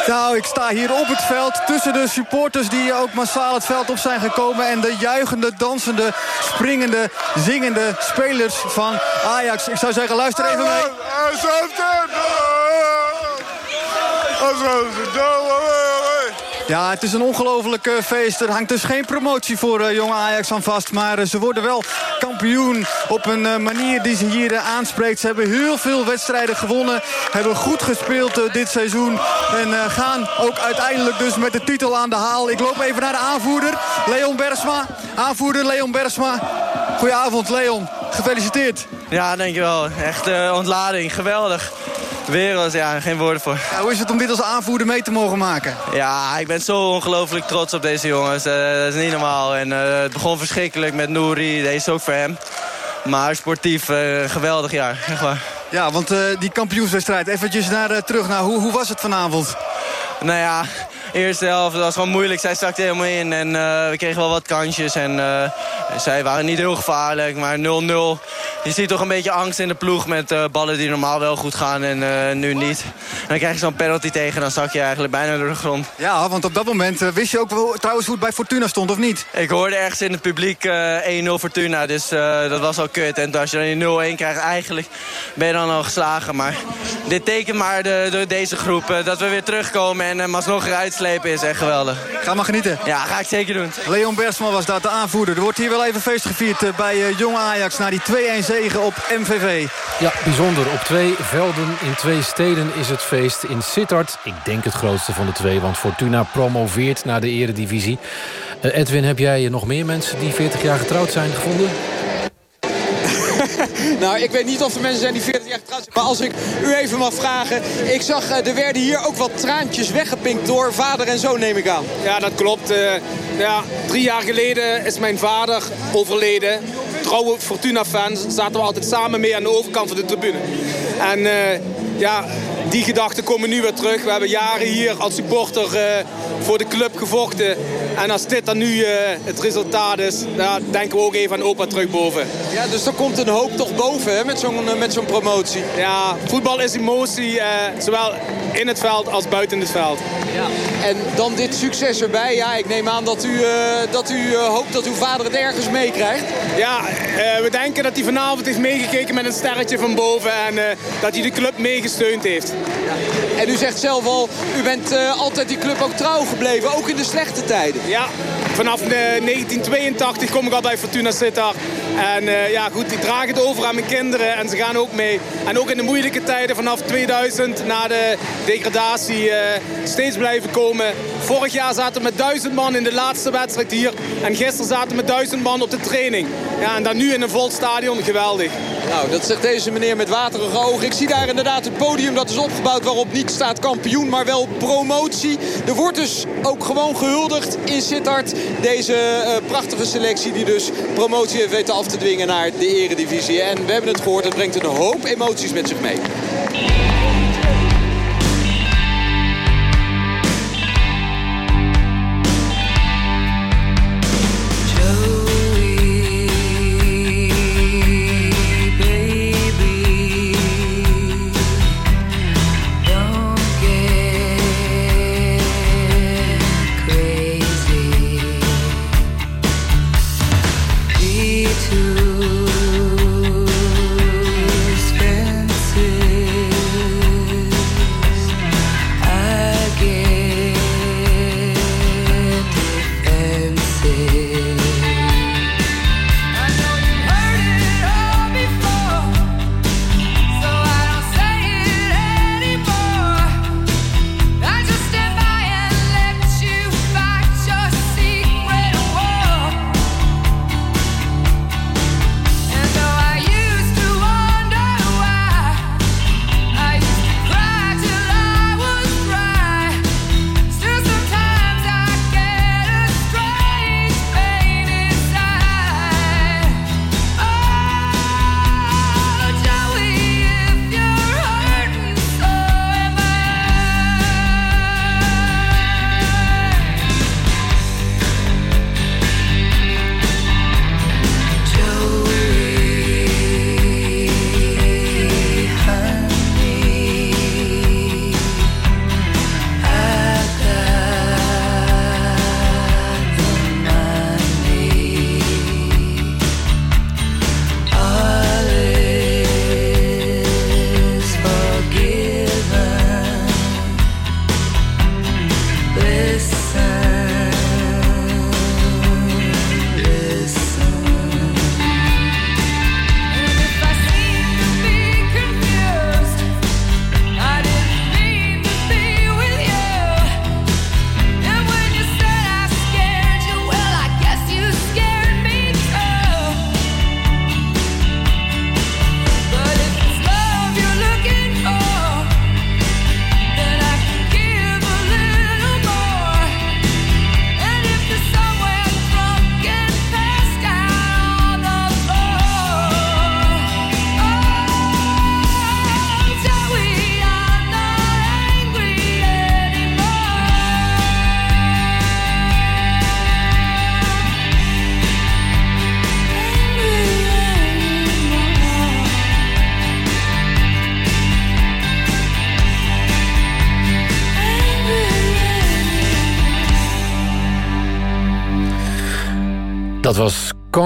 Nou, ik sta hier op het veld tussen de supporters die ook massaal het veld op zijn gekomen... en de juichende, dansende, springende, zingende spelers van Ajax. Ik zou zeggen, luister even mee. Ja, het is een ongelofelijk feest. Er hangt dus geen promotie voor uh, jonge Ajax aan vast. Maar uh, ze worden wel kampioen op een manier die ze hier aanspreekt. Ze hebben heel veel wedstrijden gewonnen. Hebben goed gespeeld dit seizoen. En gaan ook uiteindelijk dus met de titel aan de haal. Ik loop even naar de aanvoerder, Leon Bersma. Aanvoerder Leon Bersma. Goedenavond, Leon. Gefeliciteerd. Ja, dankjewel. Echt ontlading. Geweldig wereld, ja, geen woorden voor. Ja, hoe is het om dit als aanvoerder mee te mogen maken? Ja, ik ben zo ongelooflijk trots op deze jongens. Uh, dat is niet normaal. En uh, het begon verschrikkelijk met Nouri, deze ook voor hem. Maar sportief, uh, geweldig jaar, echt waar. Ja, want die kampioenswedstrijd, eventjes naar, terug naar, hoe, hoe was het vanavond? Nou ja, eerste helft was gewoon moeilijk. Zij er helemaal in en uh, we kregen wel wat kansjes. En uh, zij waren niet heel gevaarlijk, maar 0-0. Je ziet toch een beetje angst in de ploeg met uh, ballen die normaal wel goed gaan en nu niet. En dan krijg je zo'n penalty tegen, dan zak je eigenlijk bijna door de grond. Ja, want op dat moment wist je ook wel, trouwens hoe het bij Fortuna stond, of niet? Ik hoorde ergens in het publiek 1-0 Fortuna, dus dat was al kut. En als je dan 0-1 krijgt, eigenlijk ben je dan al geslagen. Maar dit tekent maar de, de deze groep dat we weer terugkomen en uh, alsnog eruit slepen is echt geweldig. Ga maar genieten. Ja, ga ik zeker doen. Leon Bersman was daar de aanvoerder. Er wordt hier wel even feest gevierd eh, bij uh, Jong Ajax... na die 2-1 zegen op MVV. Ja, bijzonder. Op twee velden in twee steden is het feest. In Sittard, ik denk het grootste van de twee... want Fortuna promoveert naar de eredivisie. Uh, Edwin, heb jij nog meer mensen die 40 jaar getrouwd zijn gevonden? Nou, ik weet niet of er mensen zijn die 40 jaar getrouwd zijn. Maar als ik u even mag vragen. Ik zag, uh, er werden hier ook wat traantjes weggepinkt door vader en zoon, neem ik aan. Ja, dat klopt. Uh, ja, drie jaar geleden is mijn vader overleden. Trouwe Fortuna-fans zaten we altijd samen mee aan de overkant van de tribune. En uh, ja, die gedachten komen nu weer terug. We hebben jaren hier als supporter uh, voor de club gevochten. En als dit dan nu uh, het resultaat is, dan denken we ook even aan opa terug boven. Ja, dus er komt een hoop toch boven hè, met zo'n met zo'n promotie. Ja, voetbal is emotie, zowel in het veld als buiten het veld. Ja. En dan dit succes erbij. Ja, ik neem aan dat u, dat u hoopt dat uw vader het ergens meekrijgt. Ja, we denken dat hij vanavond heeft meegekeken met een sterretje van boven. En dat hij de club meegesteund heeft. En u zegt zelf al, u bent uh, altijd die club ook trouw gebleven, ook in de slechte tijden. Ja, vanaf de 1982 kom ik al bij Fortuna Sittard. En uh, ja, goed, die dragen het over aan mijn kinderen en ze gaan ook mee. En ook in de moeilijke tijden vanaf 2000 na de degradatie steeds blijven komen. Vorig jaar zaten we met duizend man in de laatste wedstrijd hier. En gisteren zaten we met duizend man op de training. Ja, en dan nu in een vol stadion, geweldig. Nou, dat zegt deze meneer met waterige ogen. Ik zie daar inderdaad het podium dat is opgebouwd waarop niet staat kampioen, maar wel promotie. Er wordt dus ook gewoon gehuldigd in Sittard. Deze uh, prachtige selectie die dus promotie heeft weten af te dwingen naar de eredivisie. En we hebben het gehoord, het brengt een hoop emoties met zich mee.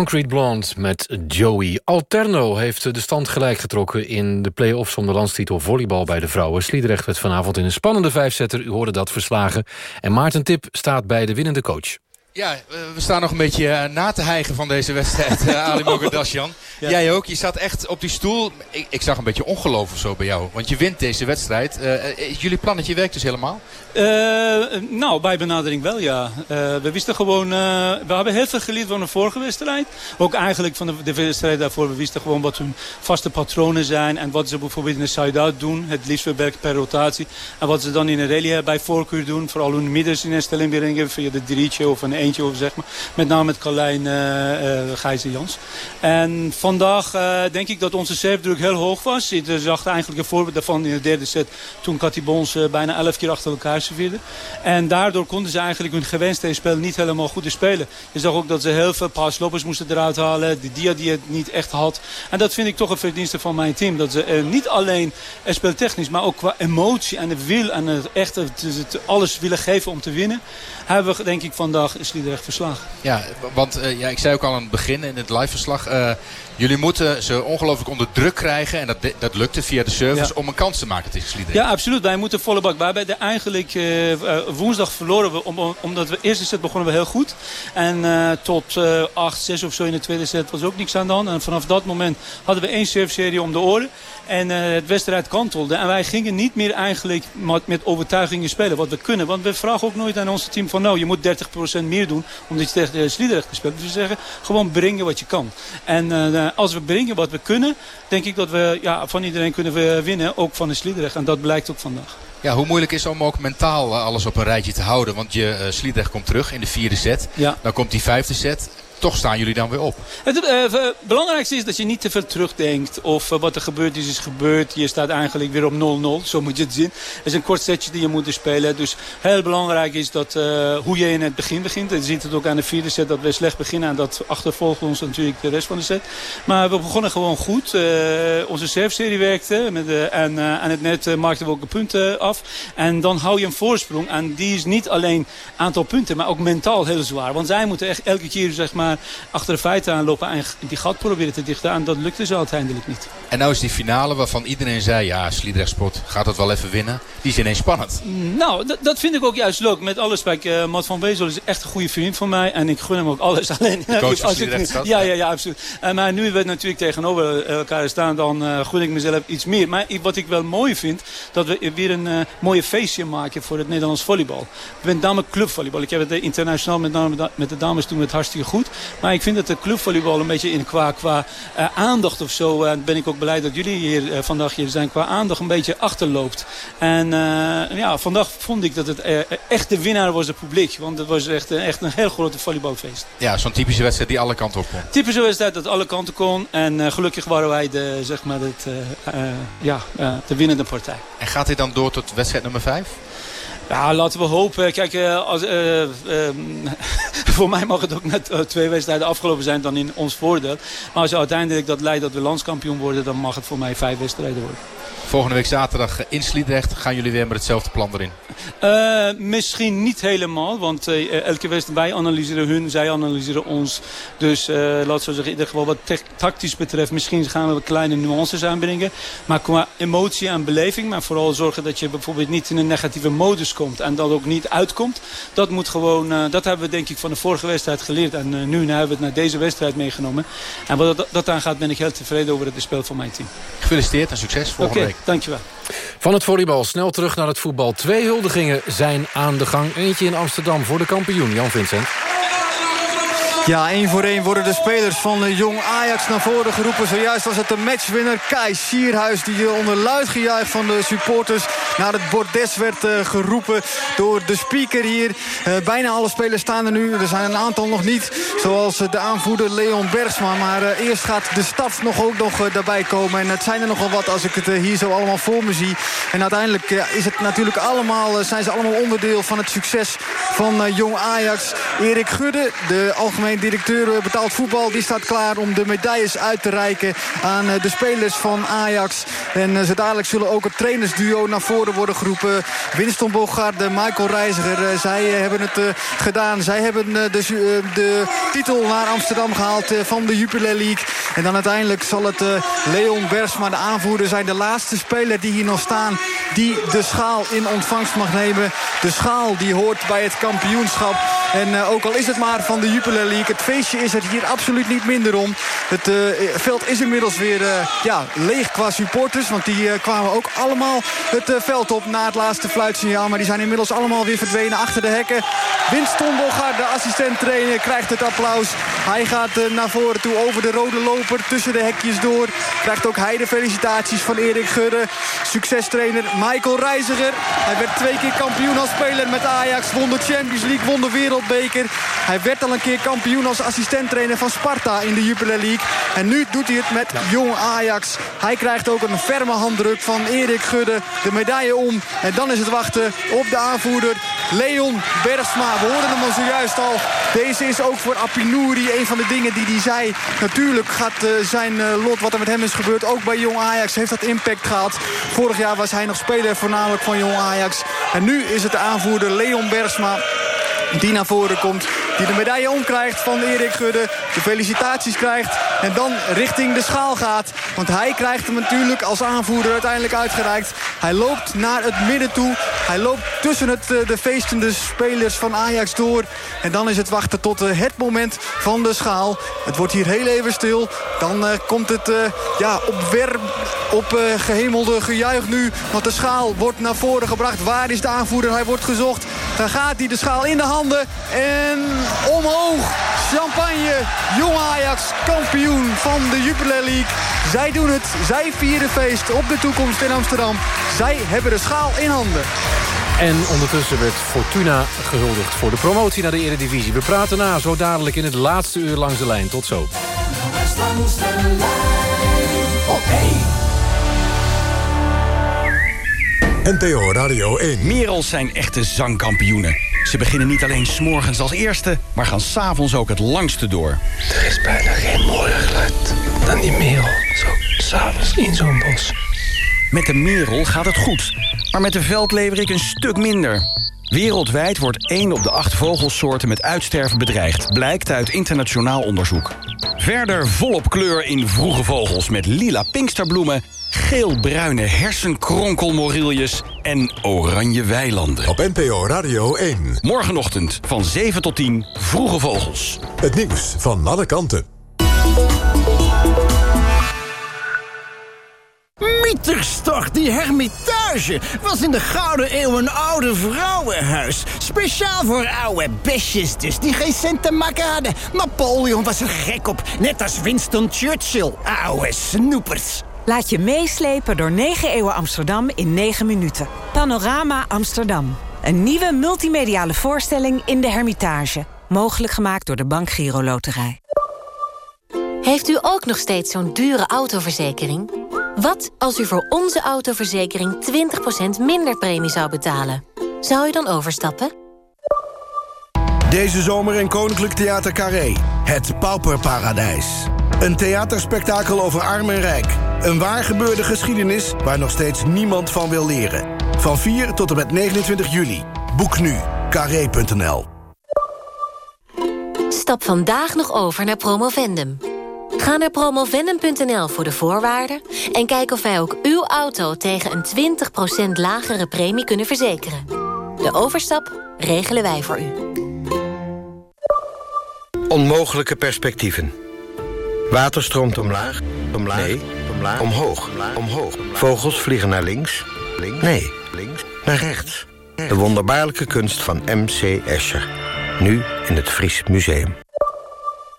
Concrete Blonde met Joey. Alterno heeft de stand gelijk getrokken... in de play-offs om de landstitel volleybal bij de vrouwen. Sliedrecht werd vanavond in een spannende vijfzetter. U hoorde dat verslagen. En Maarten Tip staat bij de winnende coach. Ja, eh, we staan nog een beetje eh, na te hijgen van deze wedstrijd, uh, Ali Mogadasjan. Ja. Jij ook, je zat echt op die stoel. Ik, ik, zag een beetje ongeloof of zo bij jou. Want je wint deze wedstrijd. Uh, jullie plannetje werkt dus helemaal? Uh, nou, bij benadering wel, ja. we wisten gewoon... we hebben heel veel geleerd van de vorige wedstrijd. Ook eigenlijk van de, de wedstrijd daarvoor. We wisten gewoon wat hun vaste patronen zijn. En wat ze bijvoorbeeld in de side-out doen. Het liefst per rotatie. En wat ze dan in een rally bij voorkeur doen. Vooral hun middens in stelling brengen. Via de drietje of een Of zeg maar. Met name met Carlijn, Gijs en Jans. En vandaag uh, denk ik dat onze servedruk heel hoog was. Je zag eigenlijk een voorbeeld daarvan in de derde set. Toen Katibons uh, bijna elf keer achter elkaar serveerde. En daardoor konden ze eigenlijk hun gewenste spel niet helemaal goed spelen. Je zag ook dat ze heel veel paasloppers moesten eruit halen. De dia die het niet echt had. En dat vind ik toch een verdienste van mijn team. Dat ze uh, niet alleen speltechnisch, maar ook qua emotie en de wil. En het echt het alles willen geven om te winnen. Hebben we denk ik vandaag Sliedrecht verslagen. Ja, want ja, ik zei ook al aan het begin in het liveverslag... Jullie moeten ze ongelooflijk onder druk krijgen. En dat, dat lukte via de service om een kans te maken tegen Sliedrecht. Ja, absoluut. Wij moeten volle bak. Wij hebben eigenlijk uh, woensdag verloren. We, om, omdat we eerste set begonnen we heel goed. En tot uh, 8, 6 of zo in de tweede set was ook niks aan de hand. En vanaf dat moment hadden we één service-serie om de oren. En uh, het wedstrijd kantelde. En wij gingen niet meer eigenlijk met, met overtuigingen spelen. Wat we kunnen. Want we vragen ook nooit aan ons team van nou je moet 30% meer doen. Omdat je tegen Sliedrecht speelt. Dus we zeggen gewoon brengen wat je kan. En uh, als we brengen wat we kunnen. Denk ik dat we ja, van iedereen kunnen winnen. Ook van de Sliedrecht. En dat blijkt ook vandaag. Ja, hoe moeilijk is het om ook mentaal alles op een rijtje te houden? Want je uh, Sliedrecht komt terug in de vierde set. Ja. Dan komt die vijfde set toch staan jullie dan weer op. Het uh, belangrijkste is dat je niet te veel terugdenkt. Of uh, wat er gebeurd is, is gebeurd. Je staat eigenlijk weer op 0-0. Zo moet je het zien. Het is een kort setje die je moet spelen. Dus heel belangrijk is dat, hoe je in het begin begint. Je ziet het ook aan de vierde set dat we slecht beginnen. En dat achtervolgt ons natuurlijk de rest van de set. Maar we begonnen gewoon goed. onze serve-serie werkte. Met, en aan het net maakten we ook de punten af. En dan hou je een voorsprong. En die is niet alleen aantal punten, maar ook mentaal heel zwaar. Want zij moeten echt elke keer zeg maar achter de feiten aanlopen en die gat proberen te dichten. En dat lukte ze uiteindelijk niet. En nou is die finale waarvan iedereen zei, ja, Sliedrecht Sport gaat dat wel even winnen. Die is ineens spannend. Nou, dat vind ik ook juist leuk. Met alle respect, uh, Matt van Wezel is echt een goede vriend van mij. En ik gun hem ook alles. Alleen, de coach van Sliedrecht Ja, ja, ja, absoluut. En, maar nu we natuurlijk tegenover elkaar staan, dan uh, gun ik mezelf iets meer. Maar wat ik wel mooi vind, dat we weer een uh, mooie feestje maken voor het Nederlands volleybal. We zijn dame clubvolleybal. Ik heb het internationaal met, name met de dames doen het hartstikke goed. Maar ik vind dat de clubvolleybal een beetje in qua, qua uh, aandacht of zo... en ben ik ook blij dat jullie hier uh, vandaag hier zijn... qua aandacht een beetje achterloopt. En uh, ja, vandaag vond ik dat het echt de winnaar was het publiek. Want het was echt, echt een heel grote volleybalfeest. Ja, zo'n typische wedstrijd die alle kanten op kon. Typische wedstrijd dat alle kanten kon. En gelukkig waren wij de, zeg maar het, ja, de winnende partij. En gaat dit dan door tot wedstrijd nummer 5? Ja, laten we hopen. Kijk, als, uh, uh, voor mij mag het ook net uh, twee wedstrijden afgelopen zijn dan in ons voordeel. Maar als uiteindelijk dat leidt dat we landskampioen worden, dan mag het voor mij vijf wedstrijden worden. Volgende week zaterdag in Sliedrecht gaan jullie weer met hetzelfde plan erin? Uh, misschien niet helemaal, want uh, elke wedstrijd, wij analyseren hun, zij analyseren ons. Dus uh, laat zo zeggen, in ieder geval wat tactisch betreft, misschien gaan we kleine nuances aanbrengen. Maar qua emotie en beleving, maar vooral zorgen dat je bijvoorbeeld niet in een negatieve modus komt en dat ook niet uitkomt. Dat moet gewoon, dat hebben we denk ik van de vorige wedstrijd geleerd en nu hebben we het naar deze wedstrijd meegenomen. En wat dat, dat aangaat ben ik heel tevreden over het spel van mijn team. Gefeliciteerd en succes volgende okay, week. Dankjewel. Van het volleybal snel terug naar het voetbal. Twee huldigingen zijn aan de gang. Eentje in Amsterdam voor de kampioen, Jan Vincent. Ja, één voor één worden de spelers van Jong Ajax naar voren geroepen. Zojuist was het de matchwinner Kai Sierhuis... die onder luid gejuich van de supporters naar het bordes werd uh, geroepen... door de speaker hier. Bijna alle spelers staan er nu. Er zijn een aantal nog niet, zoals de aanvoerder Leon Bergsma. Maar eerst gaat de staf nog ook nog daarbij komen. En het zijn er nogal wat als ik het hier zo allemaal voor me zie. En uiteindelijk is het natuurlijk allemaal, zijn ze allemaal onderdeel van het succes van Jong Ajax. Erik Gudde, de algemeen directeur betaald voetbal... die staat klaar om de medailles uit te reiken aan de spelers van Ajax. En zo dadelijk zullen ook het trainersduo naar voren voren worden geroepen. Winston Bogarde, Michael Reiziger, zij hebben het gedaan. Zij hebben de, de titel naar Amsterdam gehaald van de Jupiler League. En dan uiteindelijk zal het Leon Bersma, de aanvoerder, zijn. De laatste speler die hier nog staan, die de schaal in ontvangst mag nemen. De schaal die hoort bij het kampioenschap. En ook al is het maar van de Jupiler League, het feestje is het hier absoluut niet minder om. Het veld is inmiddels weer ja, leeg qua supporters. Want die kwamen ook allemaal het veld op na het laatste fluitsignaal. Maar die zijn inmiddels allemaal weer verdwenen achter de hekken. Winston Bogaert, de assistent-trainer, krijgt het applaus. Hij gaat naar voren toe over de rode loper tussen de hekjes door. Krijgt ook hij de felicitaties van Erik Gudde. Succestrainer Michael Reiziger. Hij werd twee keer kampioen als speler met Ajax. Won de Champions League, won de Wereldbeker. Hij werd al een keer kampioen als assistent-trainer van Sparta in de Jupiler League. En nu doet hij het met jong Ajax. Hij krijgt ook een ferme handdruk van Erik Gudde. De medaille om. En dan is het wachten op de aanvoerder Leon Bergsma. We hoorden hem al zojuist al. Deze is ook voor Apinouri een van de dingen die hij zei. Natuurlijk gaat uh, zijn uh, lot wat er met hem is gebeurd. Ook bij Jong Ajax heeft dat impact gehad. Vorig jaar was hij nog speler voornamelijk van Jong Ajax. En nu is het de aanvoerder Leon Bergsma die naar voren komt. Die de medaille omkrijgt van Erik Gudde. De felicitaties krijgt. En dan richting de schaal gaat. Want hij krijgt hem natuurlijk als aanvoerder uiteindelijk uitgereikt. Hij loopt naar het midden toe. Hij loopt tussen het, eh, de feestende spelers van Ajax door. En dan is het wachten tot eh, het moment van de schaal. Het wordt hier heel even stil. Dan uh, komt het ja, op, werm, op gehemelde gejuich nu. Want de schaal wordt naar voren gebracht. Waar is de aanvoerder? Hij wordt gezocht. Dan gaat hij de schaal in de handen. En omhoog. Champagne. Jong Ajax, kampioen van de Jupiler League. Zij doen het. Zij vieren feest op de toekomst in Amsterdam. Zij hebben de schaal in handen. En ondertussen werd Fortuna gehuldigd voor de promotie naar de Eredivisie. We praten na, zo dadelijk in het laatste uur langs de lijn. Tot zo. Langs de lijn NPO Radio 1. Merels zijn echte zangkampioenen. Ze beginnen niet alleen s'morgens als eerste, maar gaan s'avonds ook het langste door. Er is bijna geen mooier geluid dan die merel, zo s'avonds in zo'n bos. Met de merel gaat het goed, maar met de veldleverik een stuk minder. Wereldwijd wordt 1 op de 8 vogelsoorten met uitsterven bedreigd... blijkt uit internationaal onderzoek. Verder volop kleur in vroege vogels met lila pinksterbloemen... geel-bruine hersenkronkelmoriljes en oranje weilanden. Op NPO Radio 1. Morgenochtend van 7 tot 10 vroege vogels. Het nieuws van alle kanten. Mieterstocht, die hermitage, was in de Gouden Eeuw een oude vrouwenhuis. Speciaal voor oude besjes dus, die geen cent te maken hadden. Napoleon was er gek op, net als Winston Churchill. Oude snoepers. Laat je meeslepen door 9 eeuwen Amsterdam in 9 minuten. Panorama Amsterdam. Een nieuwe multimediale voorstelling in de Hermitage. Mogelijk gemaakt door de Bank Giro Loterij. Heeft u ook nog steeds zo'n dure autoverzekering? Wat als u voor onze autoverzekering 20% minder premie zou betalen? Zou u dan overstappen? Deze zomer in Koninklijk Theater Carré. Het Pauperparadijs. Een theaterspektakel over arm en rijk. Een waar gebeurde geschiedenis waar nog steeds niemand van wil leren. Van 4 tot en met 29 juli. Boek nu. Carré.nl Stap vandaag nog over naar Promovendum. Ga naar promovendum.nl voor de voorwaarden... en kijk of wij ook uw auto tegen een 20% lagere premie kunnen verzekeren. De overstap regelen wij voor u. Onmogelijke perspectieven. Water stroomt omlaag, omlaag, nee, omlaag, omhoog, omhoog. Vogels vliegen naar links, links, nee, links, naar rechts. De wonderbaarlijke kunst van M.C. Escher. Nu in het Fries Museum.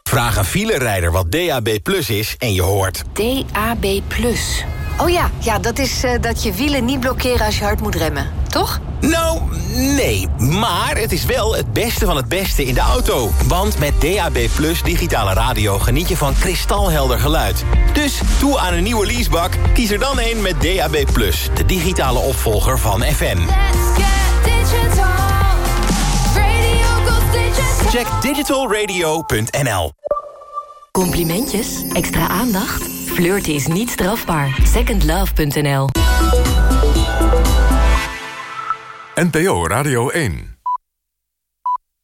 Vraag een filerijder wat DAB Plus is en je hoort... DAB Plus. Oh ja, ja dat is uh, dat je wielen niet blokkeren als je hard moet remmen, toch? Nou, nee, maar het is wel het beste van het beste in de auto. Want met DAB Plus digitale radio geniet je van kristalhelder geluid. Dus toe aan een nieuwe leasebak, kies er dan een met DAB Plus. De digitale opvolger van FM. Check digitalradio.nl Complimentjes? Extra aandacht? Flirten is niet strafbaar. Secondlove.nl NPO Radio 1